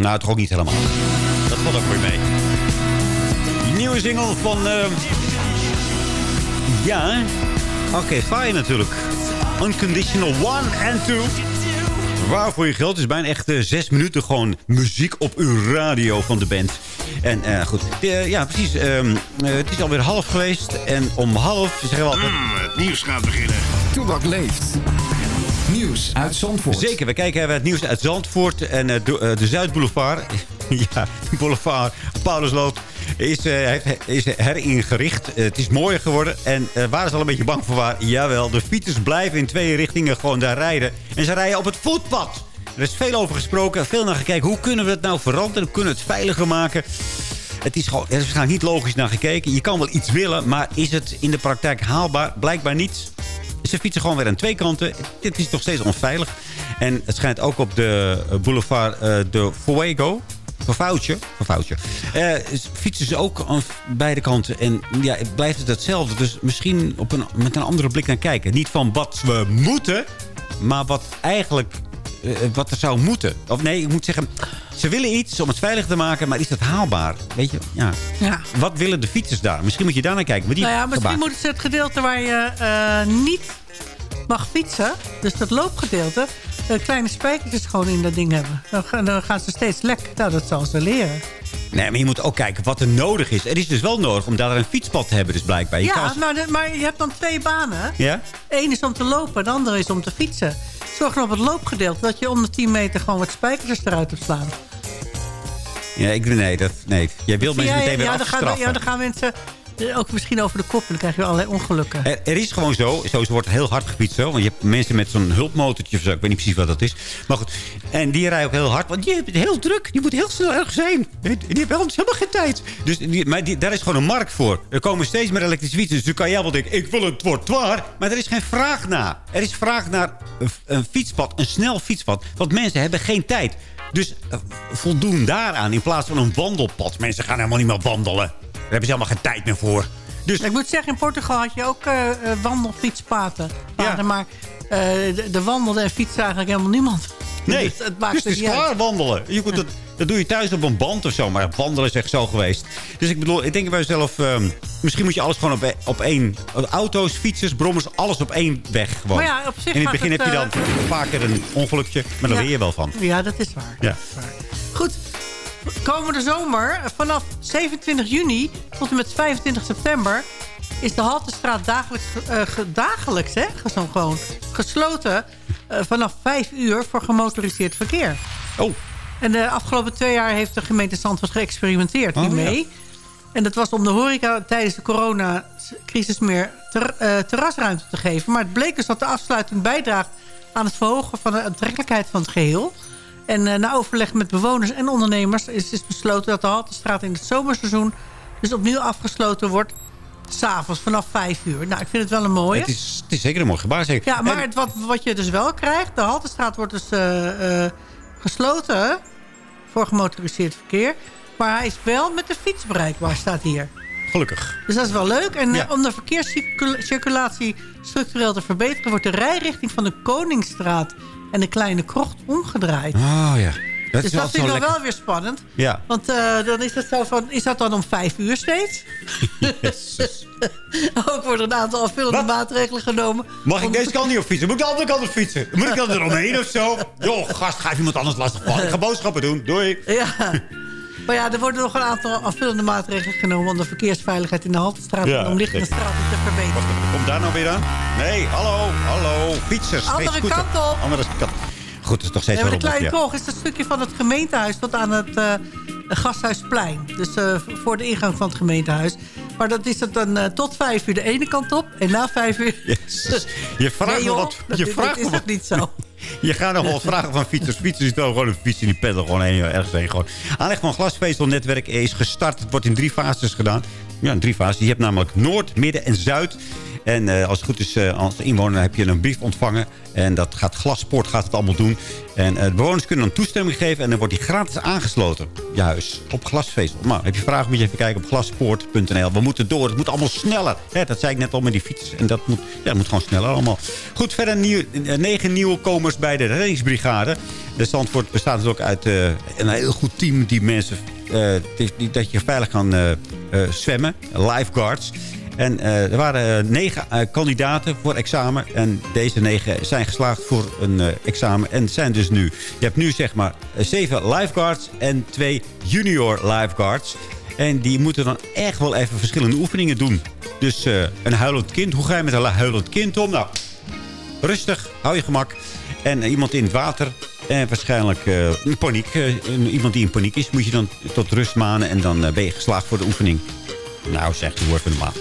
Nou, toch ook niet helemaal. Dat valt ook weer mee. Nieuwe single van... eh, ja, oké, fire natuurlijk. Unconditional One and Two. Waar voor je geld is bijna echt eh, zes minuten gewoon muziek op uw radio van de band. En eh, goed, Eh, ja precies. ehm, eh, het is alweer half geweest. En om half zeggen we altijd... het nieuws gaat beginnen. Toebak leeft. Nieuws uit Zandvoort. Zeker, we kijken even het nieuws uit Zandvoort en eh, de, eh, de Zuidboulevard. ja, boulevard Paulusloot is, heeft- is heringericht. Het is mooier geworden. En waren ze al een beetje bang voor waar? Jawel, de fietsers blijven in twee richtingen gewoon daar rijden. En ze rijden op het voetpad. Er is veel over gesproken, veel naar gekeken. Hoe kunnen we het nou veranderen? Kunnen we het veiliger maken? Het is, gewoon, er is niet logisch naar gekeken. Je kan wel iets willen, maar is het in de praktijk haalbaar? Blijkbaar niet. Ze fietsen gewoon weer aan twee kanten. Dit is nog steeds onveilig. En het schijnt ook op de eh, boulevard eh, de Fuego... Verfoutje. Verfoutje. Eh, fietsen ze ook aan beide kanten. En ja, het blijft het hetzelfde. Dus misschien op een, met een andere blik naar kijken. Niet van wat we moeten, maar wat eigenlijk wat er zou moeten. Of nee, ik moet zeggen, ze willen iets om het veilig te maken, maar is dat haalbaar? Weet je, ja. Ja. Wat willen de fietsers daar? Misschien moet je daar naar kijken. Maar die nou ja, misschien moeten ze het gedeelte waar je eh, niet mag fietsen, dus dat loopgedeelte, eh, kleine spijkertjes gewoon in dat ding hebben. Dan, gaan- dan gaan ze steeds lek. Nou, dat zal ze leren. Nee, maar je moet ook kijken wat er nodig is. Er is dus wel nodig om daar een fietspad te hebben, dus blijkbaar. Je ja, kan- maar, de- maar je hebt dan twee banen. Ja? Eén is om te lopen, de andere is om te fietsen. Zorg dan op het loopgedeelte dat je om de 10 meter gewoon wat spijkertjes eruit hebt slaan. Ja, ik nee, dat, nee. Jij wilt mensen meteen weer ja, dan gaan, afstraffen. ja, dan gaan mensen ook misschien over de kop en dan krijg je allerlei ongelukken. Er, is gewoon zo, zo wordt heel hard gefietst. Zo, want je hebt mensen met zo'n hulpmotortje of zo. Ik weet niet precies wat dat is. Maar goed. En die rijden ook heel hard. Want die hebben heel druk. Die moet heel snel ergens zijn. Die die hebben helemaal geen tijd. Dus maar daar is gewoon een markt voor. Er komen steeds meer elektrische fietsen. Dus dan kan jij wel denken, ik wil een trottoir. Maar er is geen vraag naar. Er is vraag naar een, een fietspad. Een snel fietspad. Want mensen hebben geen tijd. Dus eh, voldoen daaraan in plaats van een wandelpad. Mensen gaan helemaal niet meer wandelen. Daar hebben ze helemaal geen tijd meer voor. Dus Ik moet zeggen, in Portugal had je ook eh, eh, wandelfietspaden. Paden, Maar eh, de, de wandelde en fietste eigenlijk helemaal niemand. Nee, Dus het maakt dus het is klaar uit. wandelen. Je kunt dat, dat doe je thuis op een band of zo. Maar wandelen is echt zo geweest. Dus ik bedoel, ik denk bij mezelf... ehm, misschien moet je alles gewoon op, op één... Auto's, fietsers, brommers, alles op één weg gewoon. Maar ja, op zich In het begin het, heb je dan eh, vaker een ongelukje. Maar daar Ja. leer je wel van. Ja, dat is waar. Ja. Goed, komende zomer, vanaf 27 juni tot en met 25 september... is de Haltestraat dagelijks, eh, ge- dagelijks hè, gewoon gesloten... eh, vanaf 5 uur voor gemotoriseerd verkeer. Oh. En de afgelopen twee jaar heeft de gemeente Zandvoort geëxperimenteerd Oh, hiermee. ja. En dat was om de horeca tijdens de coronacrisis meer ter- eh, terrasruimte te geven. Maar het bleek dus dat de afsluiting bijdraagt aan het verhogen van de aantrekkelijkheid van het geheel. En eh, na overleg met bewoners en ondernemers is, is besloten dat de Haltestraat in het zomerseizoen dus opnieuw afgesloten wordt. S'avonds vanaf 5 uur. Nou, ik vind het wel een mooie. Het is, het is zeker een mooi gebaar. Zeker. Ja, maar En- het, wat, wat je dus wel krijgt... de Haltestraat wordt dus eh, eh, gesloten voor gemotoriseerd verkeer. Maar hij is wel met de fiets bereikbaar, staat hier. Gelukkig. Dus dat is wel leuk. En Ja. om de verkeerscirculatie structureel te verbeteren... wordt de rijrichting van de Koningsstraat en de Kleine Krocht omgedraaid. Oh ja. Dat dus is dat vind ik wel weer spannend. Ja. Want eh, dan is het zo van, is dat dan om vijf uur steeds? Ook worden een aantal afvullende maatregelen genomen. Mag ik Om- deze kant niet op fietsen? Moet ik de andere kant op fietsen? Moet ik dan eromheen of zo? Joh, gast, ga even iemand anders lastig vallen. Ik ga boodschappen doen. Doei. Ja. Maar ja, er worden nog een aantal afvullende maatregelen genomen... om de verkeersveiligheid in de Haltestraat Ja, en de omliggende straten te verbeteren. Komt daar nou weer aan? Nee, hallo, hallo. Fietsers. Andere kant op. Andere kant. Goed, dat is toch steeds wel de Kleine is het stukje van het gemeentehuis... tot aan het eh, Gasthuisplein. Dus eh, voor de ingang van het gemeentehuis. Maar dat is het dan eh, tot vijf uur de ene kant op... en na vijf uur... Jezus. Je vraagt Nee, joh, wat. dat Je is- vraagt dat is wat. niet zo. Je gaat nog wel vragen van fietsers. Fietsers is wel gewoon een fiets en die peddelen gewoon heen, ergens heen. Gewoon. Aanleg van glasvezelnetwerk is gestart. Het wordt in drie fases gedaan. Ja, in drie fases. Je hebt namelijk Noord, Midden en Zuid. En eh, als het goed is, eh, als inwoner heb je een brief ontvangen. En dat gaat Glaspoort gaat het allemaal doen. En eh, de bewoners kunnen dan toestemming geven. En dan wordt die gratis aangesloten. Je huis. Op glasvezel. Maar heb je vragen, moet je even kijken op glaspoort.nl. We moeten door. Het moet allemaal sneller. Hè, dat zei ik net al met die fiets. En dat moet, ja, moet gewoon sneller allemaal. Goed, verder nieuw, negen nieuwe komers bij de reddingsbrigade. De Zandvoort bestaat dus ook uit een heel goed team. Die mensen, dat je veilig kan zwemmen. Lifeguards. En eh, er waren eh, negen eh, kandidaten voor examen. En deze negen zijn geslaagd voor een examen. En zijn dus nu... Je hebt nu zeg maar zeven lifeguards en twee junior lifeguards. En die moeten dan echt wel even verschillende oefeningen doen. Dus een huilend kind. Hoe ga je met een huilend kind om? Nou, rustig. Hou je gemak. En iemand in het water. En waarschijnlijk in paniek. Iemand die in paniek is, moet je dan tot rust manen. En dan ben je geslaagd voor de oefening. Nou, zeg, doe even normaal.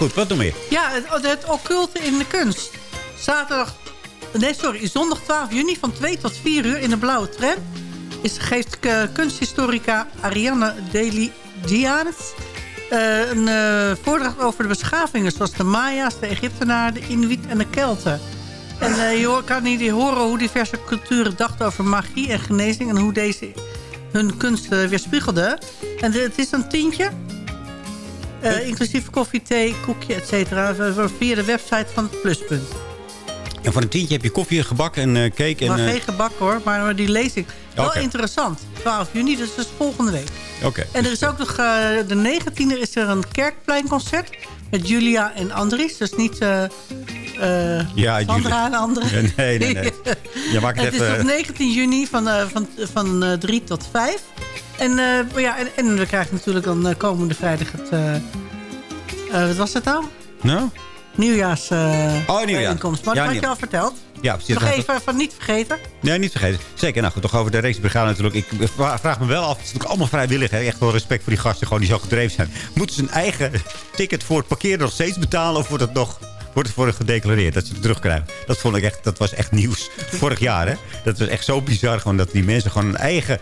Goed, wat nog meer? Ja, het, occulte in de kunst. Zaterdag, nee sorry, zondag 12 juni van 2 tot 4 uur in de blauwe tram... Is, geeft eh, kunsthistorica Ariane Deli Dianes eh, een eh, voordracht over de beschavingen... zoals de Maya's, de Egyptenaren, de Inuit en de Kelten. En je kan hier horen hoe diverse culturen dachten over magie en genezing... en hoe deze hun kunst weerspiegelden. En het is een tientje... Eh, inclusief koffie, thee, koekje, et cetera. Via de website van het Pluspunt. En voor een tientje heb je koffie, gebak en eh, cake. En, maar eh, geen gebak hoor, maar die lees ik. Wel interessant. 12 juni, dus dat is volgende week. Oké. En er is ook nog, de 19e is er een kerkpleinconcert. Met Julia en Andries. Dus niet Ja, Sandra en anderen. Nee, nee, nee. Je maakt het het is op 19 juni van, van, van eh, 3 tot 5. En, eh, maar ja, en, en we krijgen natuurlijk dan eh, komende vrijdag het... eh, wat was het nou? Nou? Nieuwjaars, Oh, nieuwjaar. inkomst. Maar Ja, dat had je al verteld. Ja, precies. Nog even van niet vergeten. Nee, niet vergeten. Zeker, nou goed, toch over de Rijksbrigade natuurlijk. Ik vra- vraag me wel af, het is natuurlijk allemaal vrijwillig. Hè? Echt wel respect voor die gasten gewoon die zo gedreven zijn. Moeten ze een eigen ticket voor het parkeren nog steeds betalen? Of wordt het nog wordt het voor hen gedeclareerd dat ze het terugkrijgen? Dat vond ik echt, dat was echt nieuws vorig jaar. Hè? Dat was echt zo bizar gewoon dat die mensen gewoon een eigen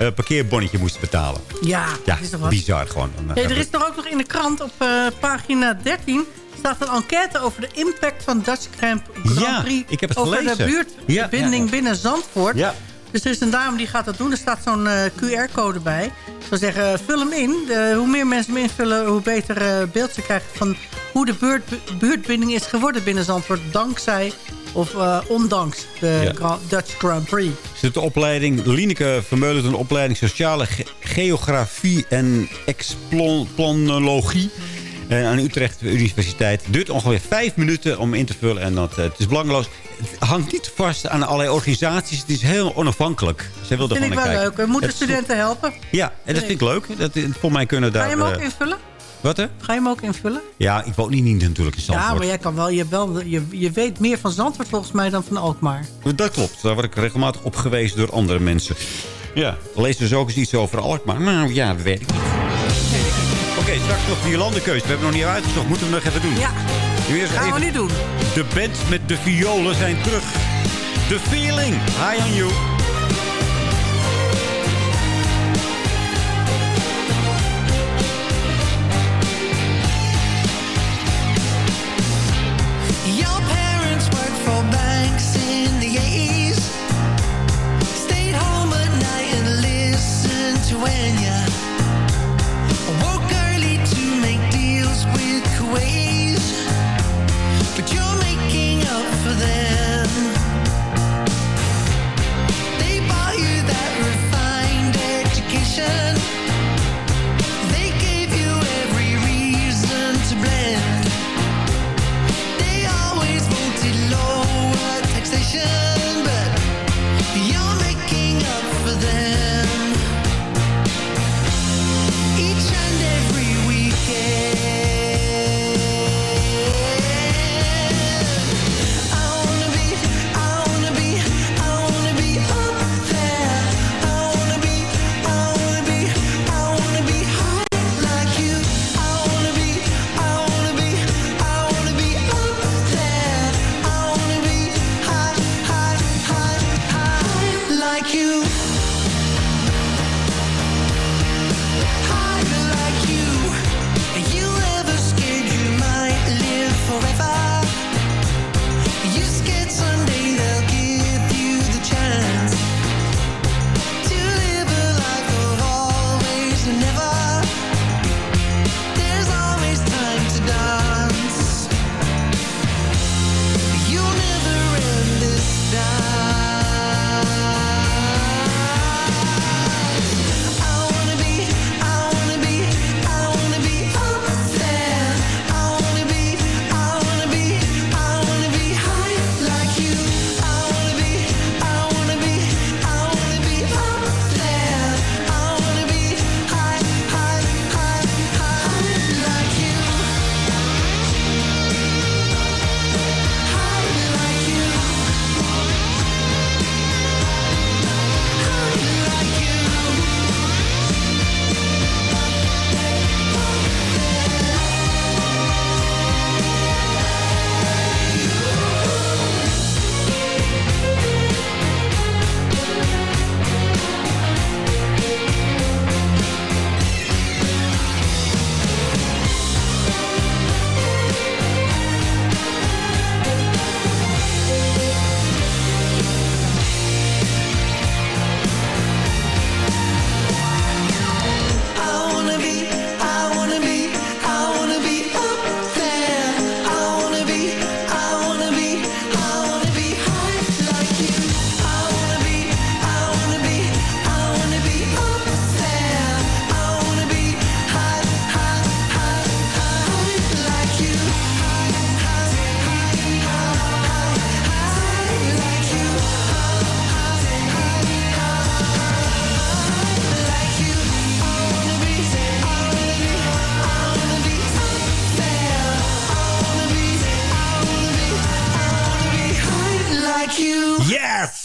eh, parkeerbonnetje moesten betalen. Ja, Ja, is toch wat. bizar gewoon. Hey, eh, er is toch ook nog in de krant op eh, pagina 13... staat een enquête over de impact van Dutch Grand Grand Ja, Prix... ik heb het over gelezen. de buurtverbinding Ja, ja, ja. binnen Zandvoort. Ja. Dus er is een dame die gaat dat doen. Er staat zo'n QR-code bij. Ik zou zeggen, vul hem in. De- hoe meer mensen hem invullen, hoe beter beeld ze krijgen... van hoe de buurt, buurtbinding is geworden binnen Zandvoort... dankzij of eh, ondanks de Ja. Dutch Grand Prix. zit de opleiding, Lineke Vermeulen, een opleiding Sociale Ge- Geografie en Explanologie. En aan de Utrecht Universiteit. Het duurt ongeveer vijf minuten om in te vullen. En dat, eh, het is belangeloos. Het hangt niet vast aan allerlei organisaties. Het is heel onafhankelijk. Ze wilden vind ik wel naar leuk. kijken. We moeten Het studenten helpen. Ja, en dat vind ik leuk. Dat, eh, voor mij kunnen daar... je hem ook eh, invullen? Wat hè? Ga je hem ook invullen? Ja, ik woon niet, niet natuurlijk in Zandvoort. Ja, maar jij kan wel, je, wel je, je weet meer van Zandvoort volgens mij dan van Alkmaar. Dat klopt. Daar word ik regelmatig op gewezen door andere mensen. Ja. Lees dus ook eens iets over Alkmaar. Nou ja, dat weet ik niet. Oké, straks nog die landenkeus. We hebben nog niet uitgezocht. Moeten we nog even doen. Ja, Nu eerst gaan we nu doen. De band met de violen zijn terug. The Feeling. High on you.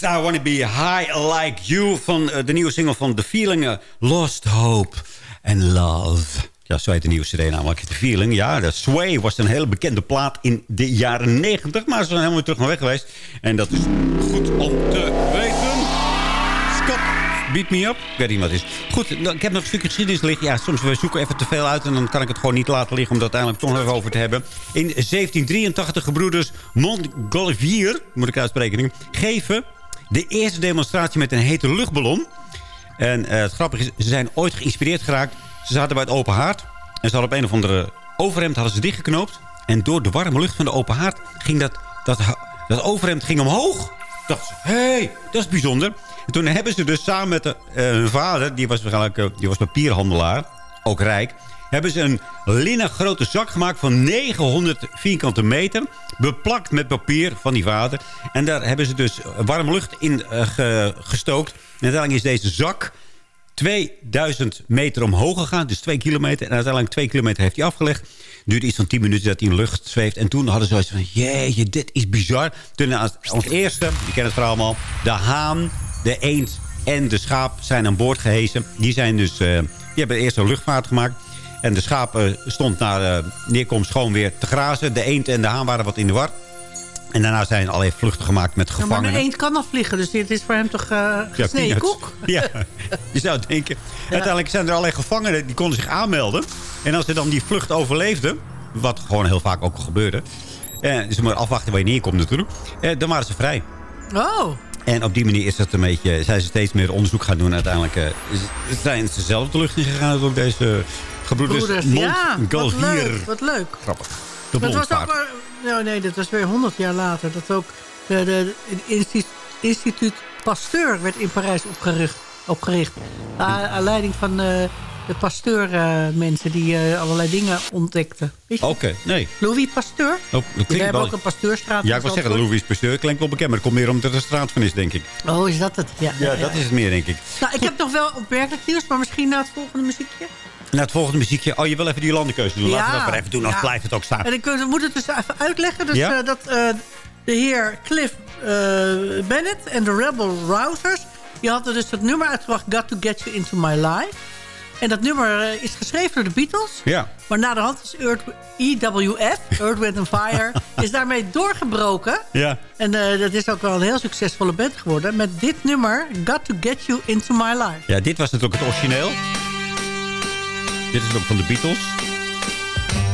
I want to be high like you. Van eh, de nieuwe single van The Feeling. eh, Lost Hope and Love. Ja, zo heet de nieuwe CD namelijk. The Feeling. Ja, de Sway was een hele bekende plaat in de jaren 90. Maar ze zijn helemaal terug naar weg geweest. En dat is goed om te weten. Scott, beat me up. Ik weet niet wat het is. Goed, nou, ik heb nog een stukje geschiedenis liggen. Ja, soms we zoeken even te veel uit. En dan kan ik het gewoon niet laten liggen om dat uiteindelijk toch even over te hebben. In 1783 gebroeders Montgolfier, moet ik uitspreken, geven de eerste demonstratie met een hete luchtballon. En eh, het grappige is, ze zijn ooit geïnspireerd geraakt. Ze zaten bij het open haard. En ze hadden op een of andere overhemd hadden ze dichtgeknoopt. En door de warme lucht van de open haard ging dat, dat, dat overhemd ging omhoog. Ze, hey, dat is bijzonder. En toen hebben ze dus samen met de, eh, hun vader, die was waarschijnlijk eh, die was papierhandelaar, ook rijk, hebben ze een linnen grote zak gemaakt van 900 vierkante meter. Beplakt met papier van die vader. En daar hebben ze dus warme lucht in eh, ge- gestookt. En uiteindelijk is deze zak 2000 meter omhoog gegaan. Dus 2 kilometer. En uiteindelijk 2 kilometer heeft hij afgelegd. duurde iets van 10 minuten dat hij in lucht zweeft. En toen hadden ze zoiets van, jeetje, dit is bizar. Toen als, als eerste, je kent het verhaal allemaal... de haan, de eend en de schaap zijn aan boord gehesen. Die, zijn dus, eh, die hebben eerst een luchtvaart gemaakt. En de schaap eh, stond na de neerkomst gewoon weer te grazen. De eend en de haan waren wat in de war. En daarna zijn allerlei vluchten gemaakt met Ja, maar gevangenen. een eend kan al vliegen, dus dit is voor hem toch eh Ja, gesneden peanuts. koek? Ja, je zou denken. Uiteindelijk zijn er allerlei gevangenen die konden zich aanmelden. En als ze dan die vlucht overleefden, wat gewoon heel vaak ook gebeurde... Eh, ze moeten afwachten wanneer je komt natuurlijk. Eh, dan waren ze vrij. Oh, En op die manier is het een beetje, zijn ze steeds meer onderzoek gaan doen. Uiteindelijk eh, zijn ze zelf de lucht in gegaan door deze gebroeders. broeders. Mont Ja, wat leuk, wat leuk. Grappig. De Dat was ook maar... Nou, nee, dat was weer 100 jaar later. Dat ook de, instituut, instituut Pasteur werd in Parijs opgericht. opgericht. Aan leiding van eh, de Pasteur-mensen die eh, allerlei dingen ontdekten. Oké, nee. Louis Pasteur? Oh, dat We hebben ook een Pasteurstraat. Ja, ik wil zeggen. Louis Pasteur klinkt wel bekend. Maar het komt meer omdat er een straat van is, denk ik. Oh, is dat het? Ja, Ja, dat is het meer, denk ik. Nou, ik heb nog wel opmerkelijk nieuws, maar misschien na het volgende muziekje. Na het volgende muziekje. Oh, je wil even die landenkeuze doen. Laten we dat maar even doen, anders ja. blijft het ook staan. En ik eh, moet het dus even uitleggen. Dus eh, dat eh, de heer Cliff eh, Bennett en de Rebel Rousers... die hadden dus het nummer uitgebracht... Got to Get You Into My Life. En dat nummer eh, is geschreven door de Beatles. Ja. Maar na de hand is Earth, EWF, Earth, Wind and Fire... is daarmee doorgebroken. Ja. En eh, dat is ook wel een heel succesvolle band geworden. Met dit nummer, Got to Get You Into My Life. Ja, dit was natuurlijk het origineel. Dit is ook van de Beatles.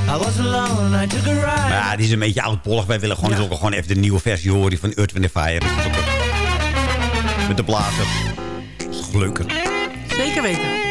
I was alone, I took a ride. Maar ja, die is een beetje oudbollig. Wij willen gewoon, ook gewoon even de nieuwe versie horen van Earth, Wind Fire. Dat is ook een- Met de blazers. Dat is leuker. Zeker weten.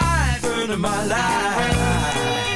into my life.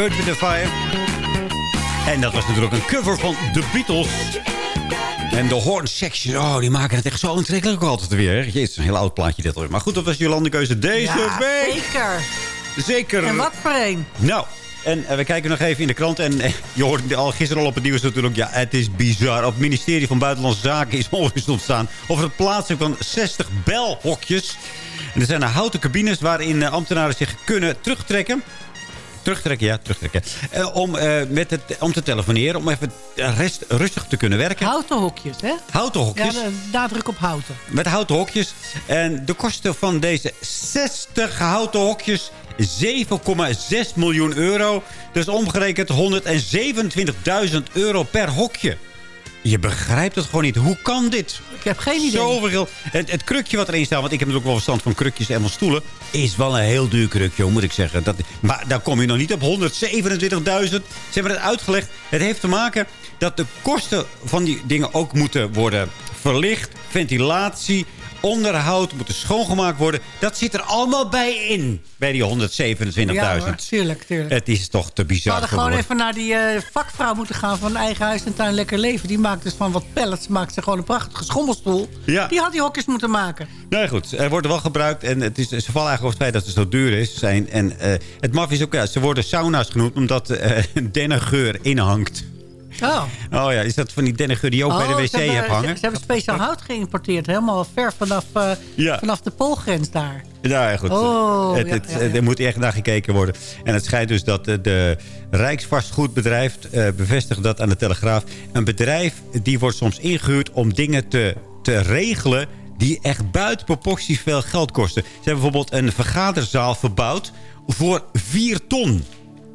Earth, Wind Fire. En dat was natuurlijk een cover van The Beatles. En de horn section, oh, die maken het echt zo aantrekkelijk altijd weer. hè. Jezus, een heel oud plaatje dit hoor. Maar goed, dat was Jolande keuze deze Ja, week. zeker. Zeker. En wat voor een? Nou, en eh, we kijken nog even in de krant. En eh, je hoorde al gisteren al op het nieuws natuurlijk. Ja, het is bizar. Op het ministerie van Buitenlandse Zaken is onrust ontstaan. Over het plaatsen van 60 belhokjes. En er zijn houten cabines waarin eh, ambtenaren zich kunnen terugtrekken. Terugtrekken, ja, terugtrekken. Eh, om, eh, met het, om te telefoneren, om even rest rustig te kunnen werken. Houten hokjes, hè? Houten hokjes. Ja, nadruk op houten. Met houten hokjes. En de kosten van deze 60 houten hokjes 7,6 miljoen euro. Dus omgerekend 127.000 euro per hokje. Je begrijpt het gewoon niet. Hoe kan dit? Ik heb geen idee. Zoveel. Het, het krukje wat erin staat, want ik heb natuurlijk wel verstand van krukjes en van stoelen, is wel een heel duur krukje, moet ik zeggen. Dat, maar daar kom je nog niet op 127.000. Ze hebben het uitgelegd. Het heeft te maken dat de kosten van die dingen ook moeten worden verlicht. Ventilatie, onderhoud, moeten schoongemaakt worden. Dat zit er allemaal bij in, bij die 127.000. Ja, hoor, tuurlijk, tuurlijk. Het is toch te We bizar hadden gewoon even naar die eh, vakvrouw moeten gaan van eigen huis en tuin lekker leven. Die maakt dus van wat pellets, maakt ze gewoon een prachtige schommelstoel. Ja. Die had die hokjes moeten maken. Nee, goed. Er wordt wel gebruikt. En het is, ze vallen eigenlijk over het feit dat het zo duur is. Zijn. En eh, het maf is ook, ja, ze worden sauna's genoemd omdat een dennengeur inhangt. Oh. Oh ja, is dat van die dennengeur die ook bij de Oh, wc hebben, hebt hangen? Ze, ze hebben speciaal hout geïmporteerd. Helemaal ver vanaf, eh, Ja. vanaf de poolgrens daar. Ja, goed. Oh, het, ja, het- ja. Er moet echt naar gekeken worden. En het schijnt dus dat de Rijksvastgoedbedrijf eh, bevestigt dat aan de Telegraaf. Een bedrijf die wordt soms ingehuurd om dingen te, te regelen die echt buiten proportie veel geld kosten. Ze hebben bijvoorbeeld een vergaderzaal verbouwd voor 4 ton.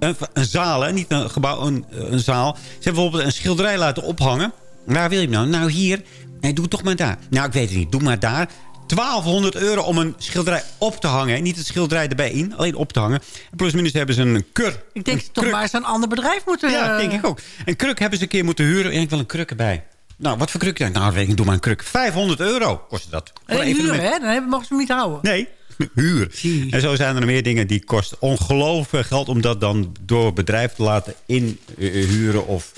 Een, een zaal, hè? niet een gebouw, een, een zaal. Ze hebben bijvoorbeeld een schilderij laten ophangen. Waar wil je hem nou? Nou, hier. Nee, doe het toch maar daar. Nou, ik weet het niet. Doe maar daar. 1200 euro om een schilderij op te hangen. Niet het schilderij erbij in, alleen op te hangen. En plus minus hebben ze een kur. Ik denk een toch maar eens een ander bedrijf moeten... Ja, eh, denk ik ook. Een kruk hebben ze een keer moeten huren. En ik wil een kruk erbij. Nou, wat voor kruk? Nou, dat weet ik. Doe maar een kruk. 500 euro kostte dat. Voor huren, hè? Dan mogen ze hem niet houden. Nee, huur. En zo zijn er meer dingen die kosten ongelooflijk veel geld... om dat dan door het bedrijf te laten inhuren of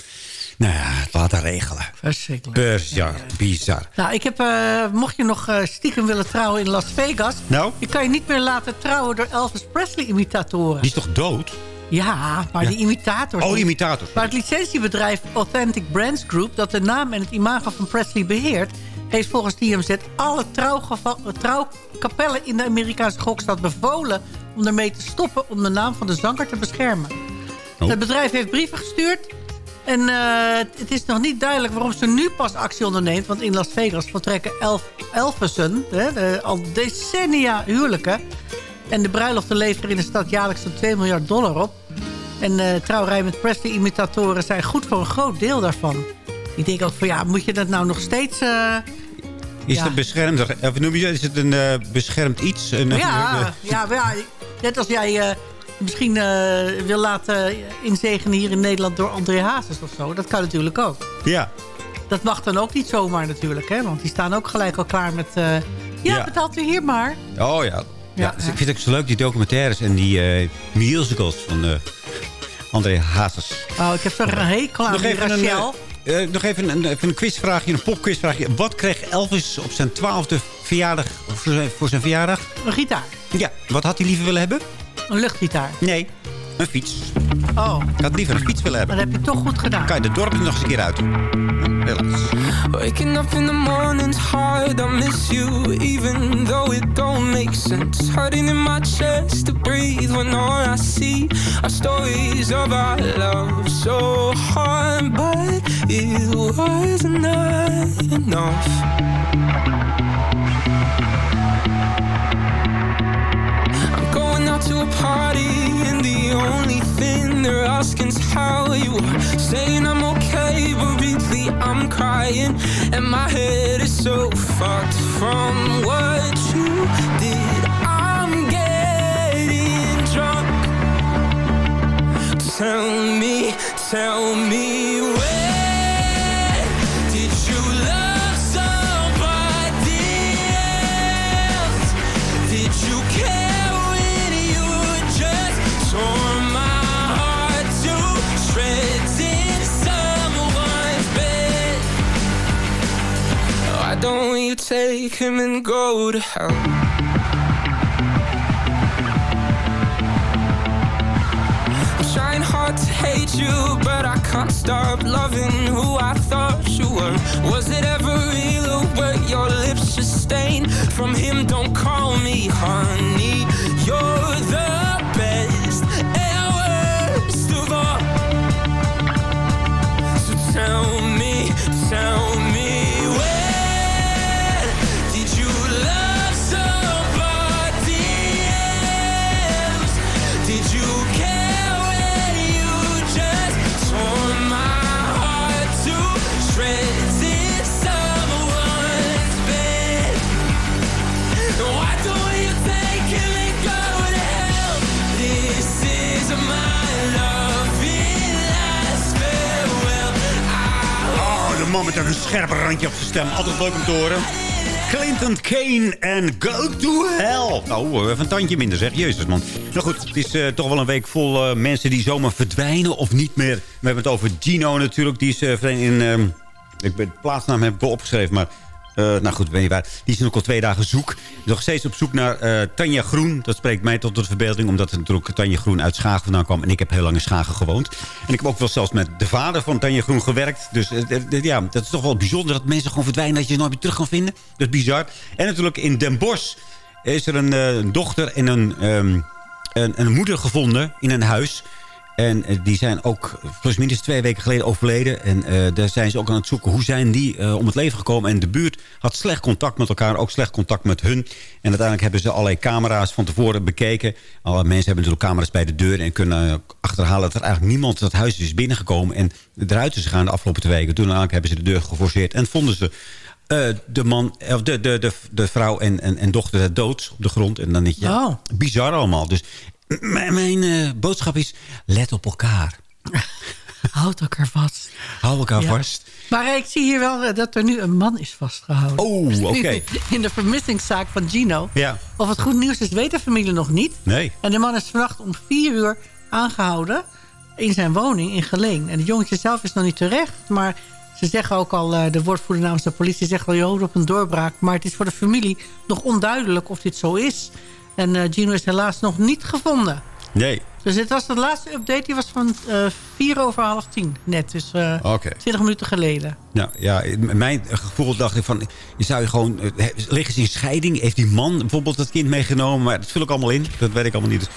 nou ja, laten regelen. Verschrikkelijk. Bizar, bizar. Nou, ik heb, eh, mocht je nog eh, stiekem willen trouwen in Las Vegas... Nou? je kan je niet meer laten trouwen door Elvis Presley-imitatoren. Die is toch dood? Ja, maar Ja. die imitators... Oh, die imitators. Maar het licentiebedrijf Authentic Brands Group... dat de naam en het imago van Presley beheert... heeft volgens TMZ alle trouwkapellen in de Amerikaanse gokstad bevolen... om ermee te stoppen om de naam van de zanger te beschermen. Oh. Het bedrijf heeft brieven gestuurd... En eh, het is nog niet duidelijk waarom ze nu pas actie onderneemt. Want in Las Vegas vertrekken Elf, Elvisen hè, de- al decennia huwelijken. En de bruiloften leveren in de stad jaarlijks zo'n 2 miljard dollar op. En eh trouwerij met Presley-imitatoren zijn goed voor een groot deel daarvan. Ik denk ook van ja, moet je dat nou nog steeds... eh, Is Ja. het beschermd? Of noem je? Is het een eh, beschermd iets? Een, ja, ja, ja, net als jij eh, misschien eh, wil laten inzegenen hier in Nederland door André Hazes of zo. Dat kan natuurlijk ook. ja. Dat mag dan ook niet zomaar natuurlijk, hè? Want die staan ook gelijk al klaar met... ja, Ja. betaalt u hier maar. Oh ja. ja. Dus ik vind het ook zo leuk, die documentaires en die eh, musicals van eh, André Hazes. Oh, ik heb toch een hekel aan Nog even, een, Rachel. Eh, nog even een, even een quizvraagje, een popquizvraagje. Wat kreeg Elvis op zijn twaalfde verjaardag, of voor zijn, voor zijn verjaardag? Een gitaar. Ja, wat had hij liever willen hebben? Een luchtgitaar. Nee, een fiets. Oh, Ik had liever een fiets willen dat hebben. heb je toch goed gedaan. Kan je de dorp nog eens een keer uit? Helaas. Waking up in the morning's hard, I miss you, even though it don't make sense. Hurting in my chest to breathe when all I see are stories of our love. So hard, but it wasn't enough. To a party, and the only thing they're asking's how you are. Saying I'm okay, but really I'm crying, and my head is so fucked from what you did. I'm getting drunk. Tell me, tell me go to hell. I'm trying hard to hate you, but I can't stop loving who I thought you were. Was it ever real or were your lips just stained from him? Don't call me honey. You're the best and worst of all. So tell me, De man met een scherpe randje op zijn stem. Altijd leuk om te horen. Clinton Kane en Go to Hell. Nou, even een tandje minder zeg. Jezus, man. Nou goed, het is eh, toch wel een week vol eh, mensen die zomaar verdwijnen of niet meer. We hebben het over Gino natuurlijk. Die is uh, in... ehm, ik ben de plaatsnaam wel opgeschreven, maar... eh, nou goed, weet je waar. Die is nog al twee dagen zoek. Nog steeds op zoek naar eh, Tanja Groen. Dat spreekt mij tot de verbeelding. Omdat natuurlijk Tanja Groen uit Schagen vandaan kwam. En ik heb heel lang in Schagen gewoond. En ik heb ook wel zelfs met de vader van Tanja Groen gewerkt. Dus eh, ja, dat is toch wel bijzonder dat mensen gewoon verdwijnen. Dat je ze nooit meer terug kan vinden. Dat is bizar. En natuurlijk in Den Bosch is er een, een dochter en een, ehm, een, een moeder gevonden in een huis. En eh, die zijn ook plus minstens twee weken geleden overleden. En eh, daar zijn ze ook aan het zoeken. Hoe zijn die eh, om het leven gekomen? En de buurt had slecht contact met elkaar. Ook slecht contact met hun. En uiteindelijk hebben ze allerlei camera's van tevoren bekeken. Alle mensen hebben natuurlijk camera's bij de deur. En kunnen achterhalen dat er eigenlijk niemand dat huis is binnengekomen. En eruit is gegaan de afgelopen twee weken. Toen uiteindelijk hebben ze de deur geforceerd. En vonden ze de, man, of de, de, de, de vrouw en, en, en dochter dood op de grond. En dan denk je, ja, Oh. bizar allemaal. Dus m- mijn eh, boodschap is, let op elkaar. Houd elkaar vast. Hou elkaar Ja. vast. Maar ik zie hier wel eh, dat er nu een man is vastgehouden. Oh, oké. In de vermissingszaak van Gino. Ja. Of het goed nieuws is, weet de familie nog niet. Nee. En de man is vannacht om vier uur aangehouden in zijn woning in Geleen. En het jongetje zelf is nog niet terecht, maar ze zeggen ook al, eh, de woordvoerder namens de politie zegt al, je hoopt op een doorbraak. Maar het is voor de familie nog onduidelijk of dit zo is. En eh, Gino is helaas nog niet gevonden. Nee. Dus dit was de laatste update, die was van eh vier over half tien net. Dus eh Oké. 20 minuten geleden. Nou, ja, in mijn gevoel dacht ik van... Je zou je gewoon... eh, liggen ze in scheiding? Heeft die man bijvoorbeeld het kind meegenomen? Maar dat vul ik allemaal in. Dat weet ik allemaal niet. Dus-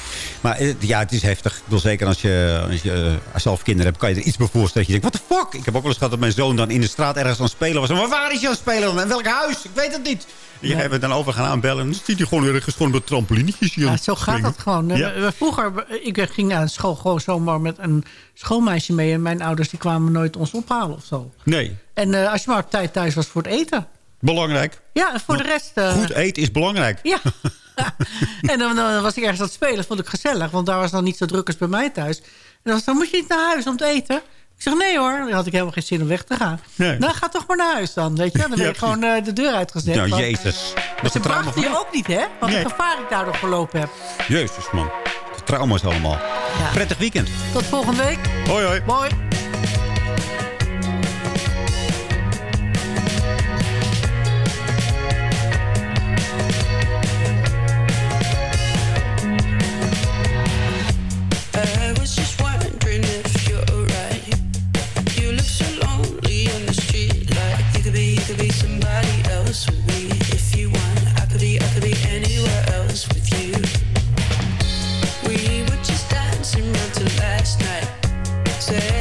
Maar eh, ja, het is heftig. Ik bedoel, zeker als je, als je eh, zelf kinderen hebt... kan je er iets bij voorstellen. Dat je denkt, what the fuck? Ik heb ook wel eens gehad dat mijn zoon dan in de straat ergens aan het spelen was. Maar waar is hij aan het spelen dan? In welk huis? Ik weet het niet. Je Nee. hebt dan over gaan aanbellen. En dan ziet hij gewoon ergens gewoon op trampolinetjes hier. Ja, zo gaat dat gewoon. Ja. Vroeger, ik ging naar school gewoon zomaar met een schoolmeisje mee. En mijn ouders die kwamen nooit ons ophalen of zo. Nee, En eh, als je maar op tijd thuis was voor het eten. belangrijk. Ja, voor de rest... eh, Goed eten is belangrijk. Ja. en dan, dan was ik ergens aan het spelen. vond ik gezellig. Want daar was dan niet zo druk als bij mij thuis. En dan was dan moet je niet naar huis om te eten. Ik zeg, nee hoor. Dan had ik helemaal geen zin om weg te gaan. Nee. Nou, ga toch maar naar huis dan. Weet je? Dan ben Ja, je gewoon eh, de deur uitgezet. Nou, Want- jezus. Dat ze brachten je ook niet, hè? Wat Nee. een gevaar ik daardoor gelopen heb. Jezus, man. Trauma's allemaal. Prettig weekend. Tot volgende week. Hoi, hoi. Mooi. We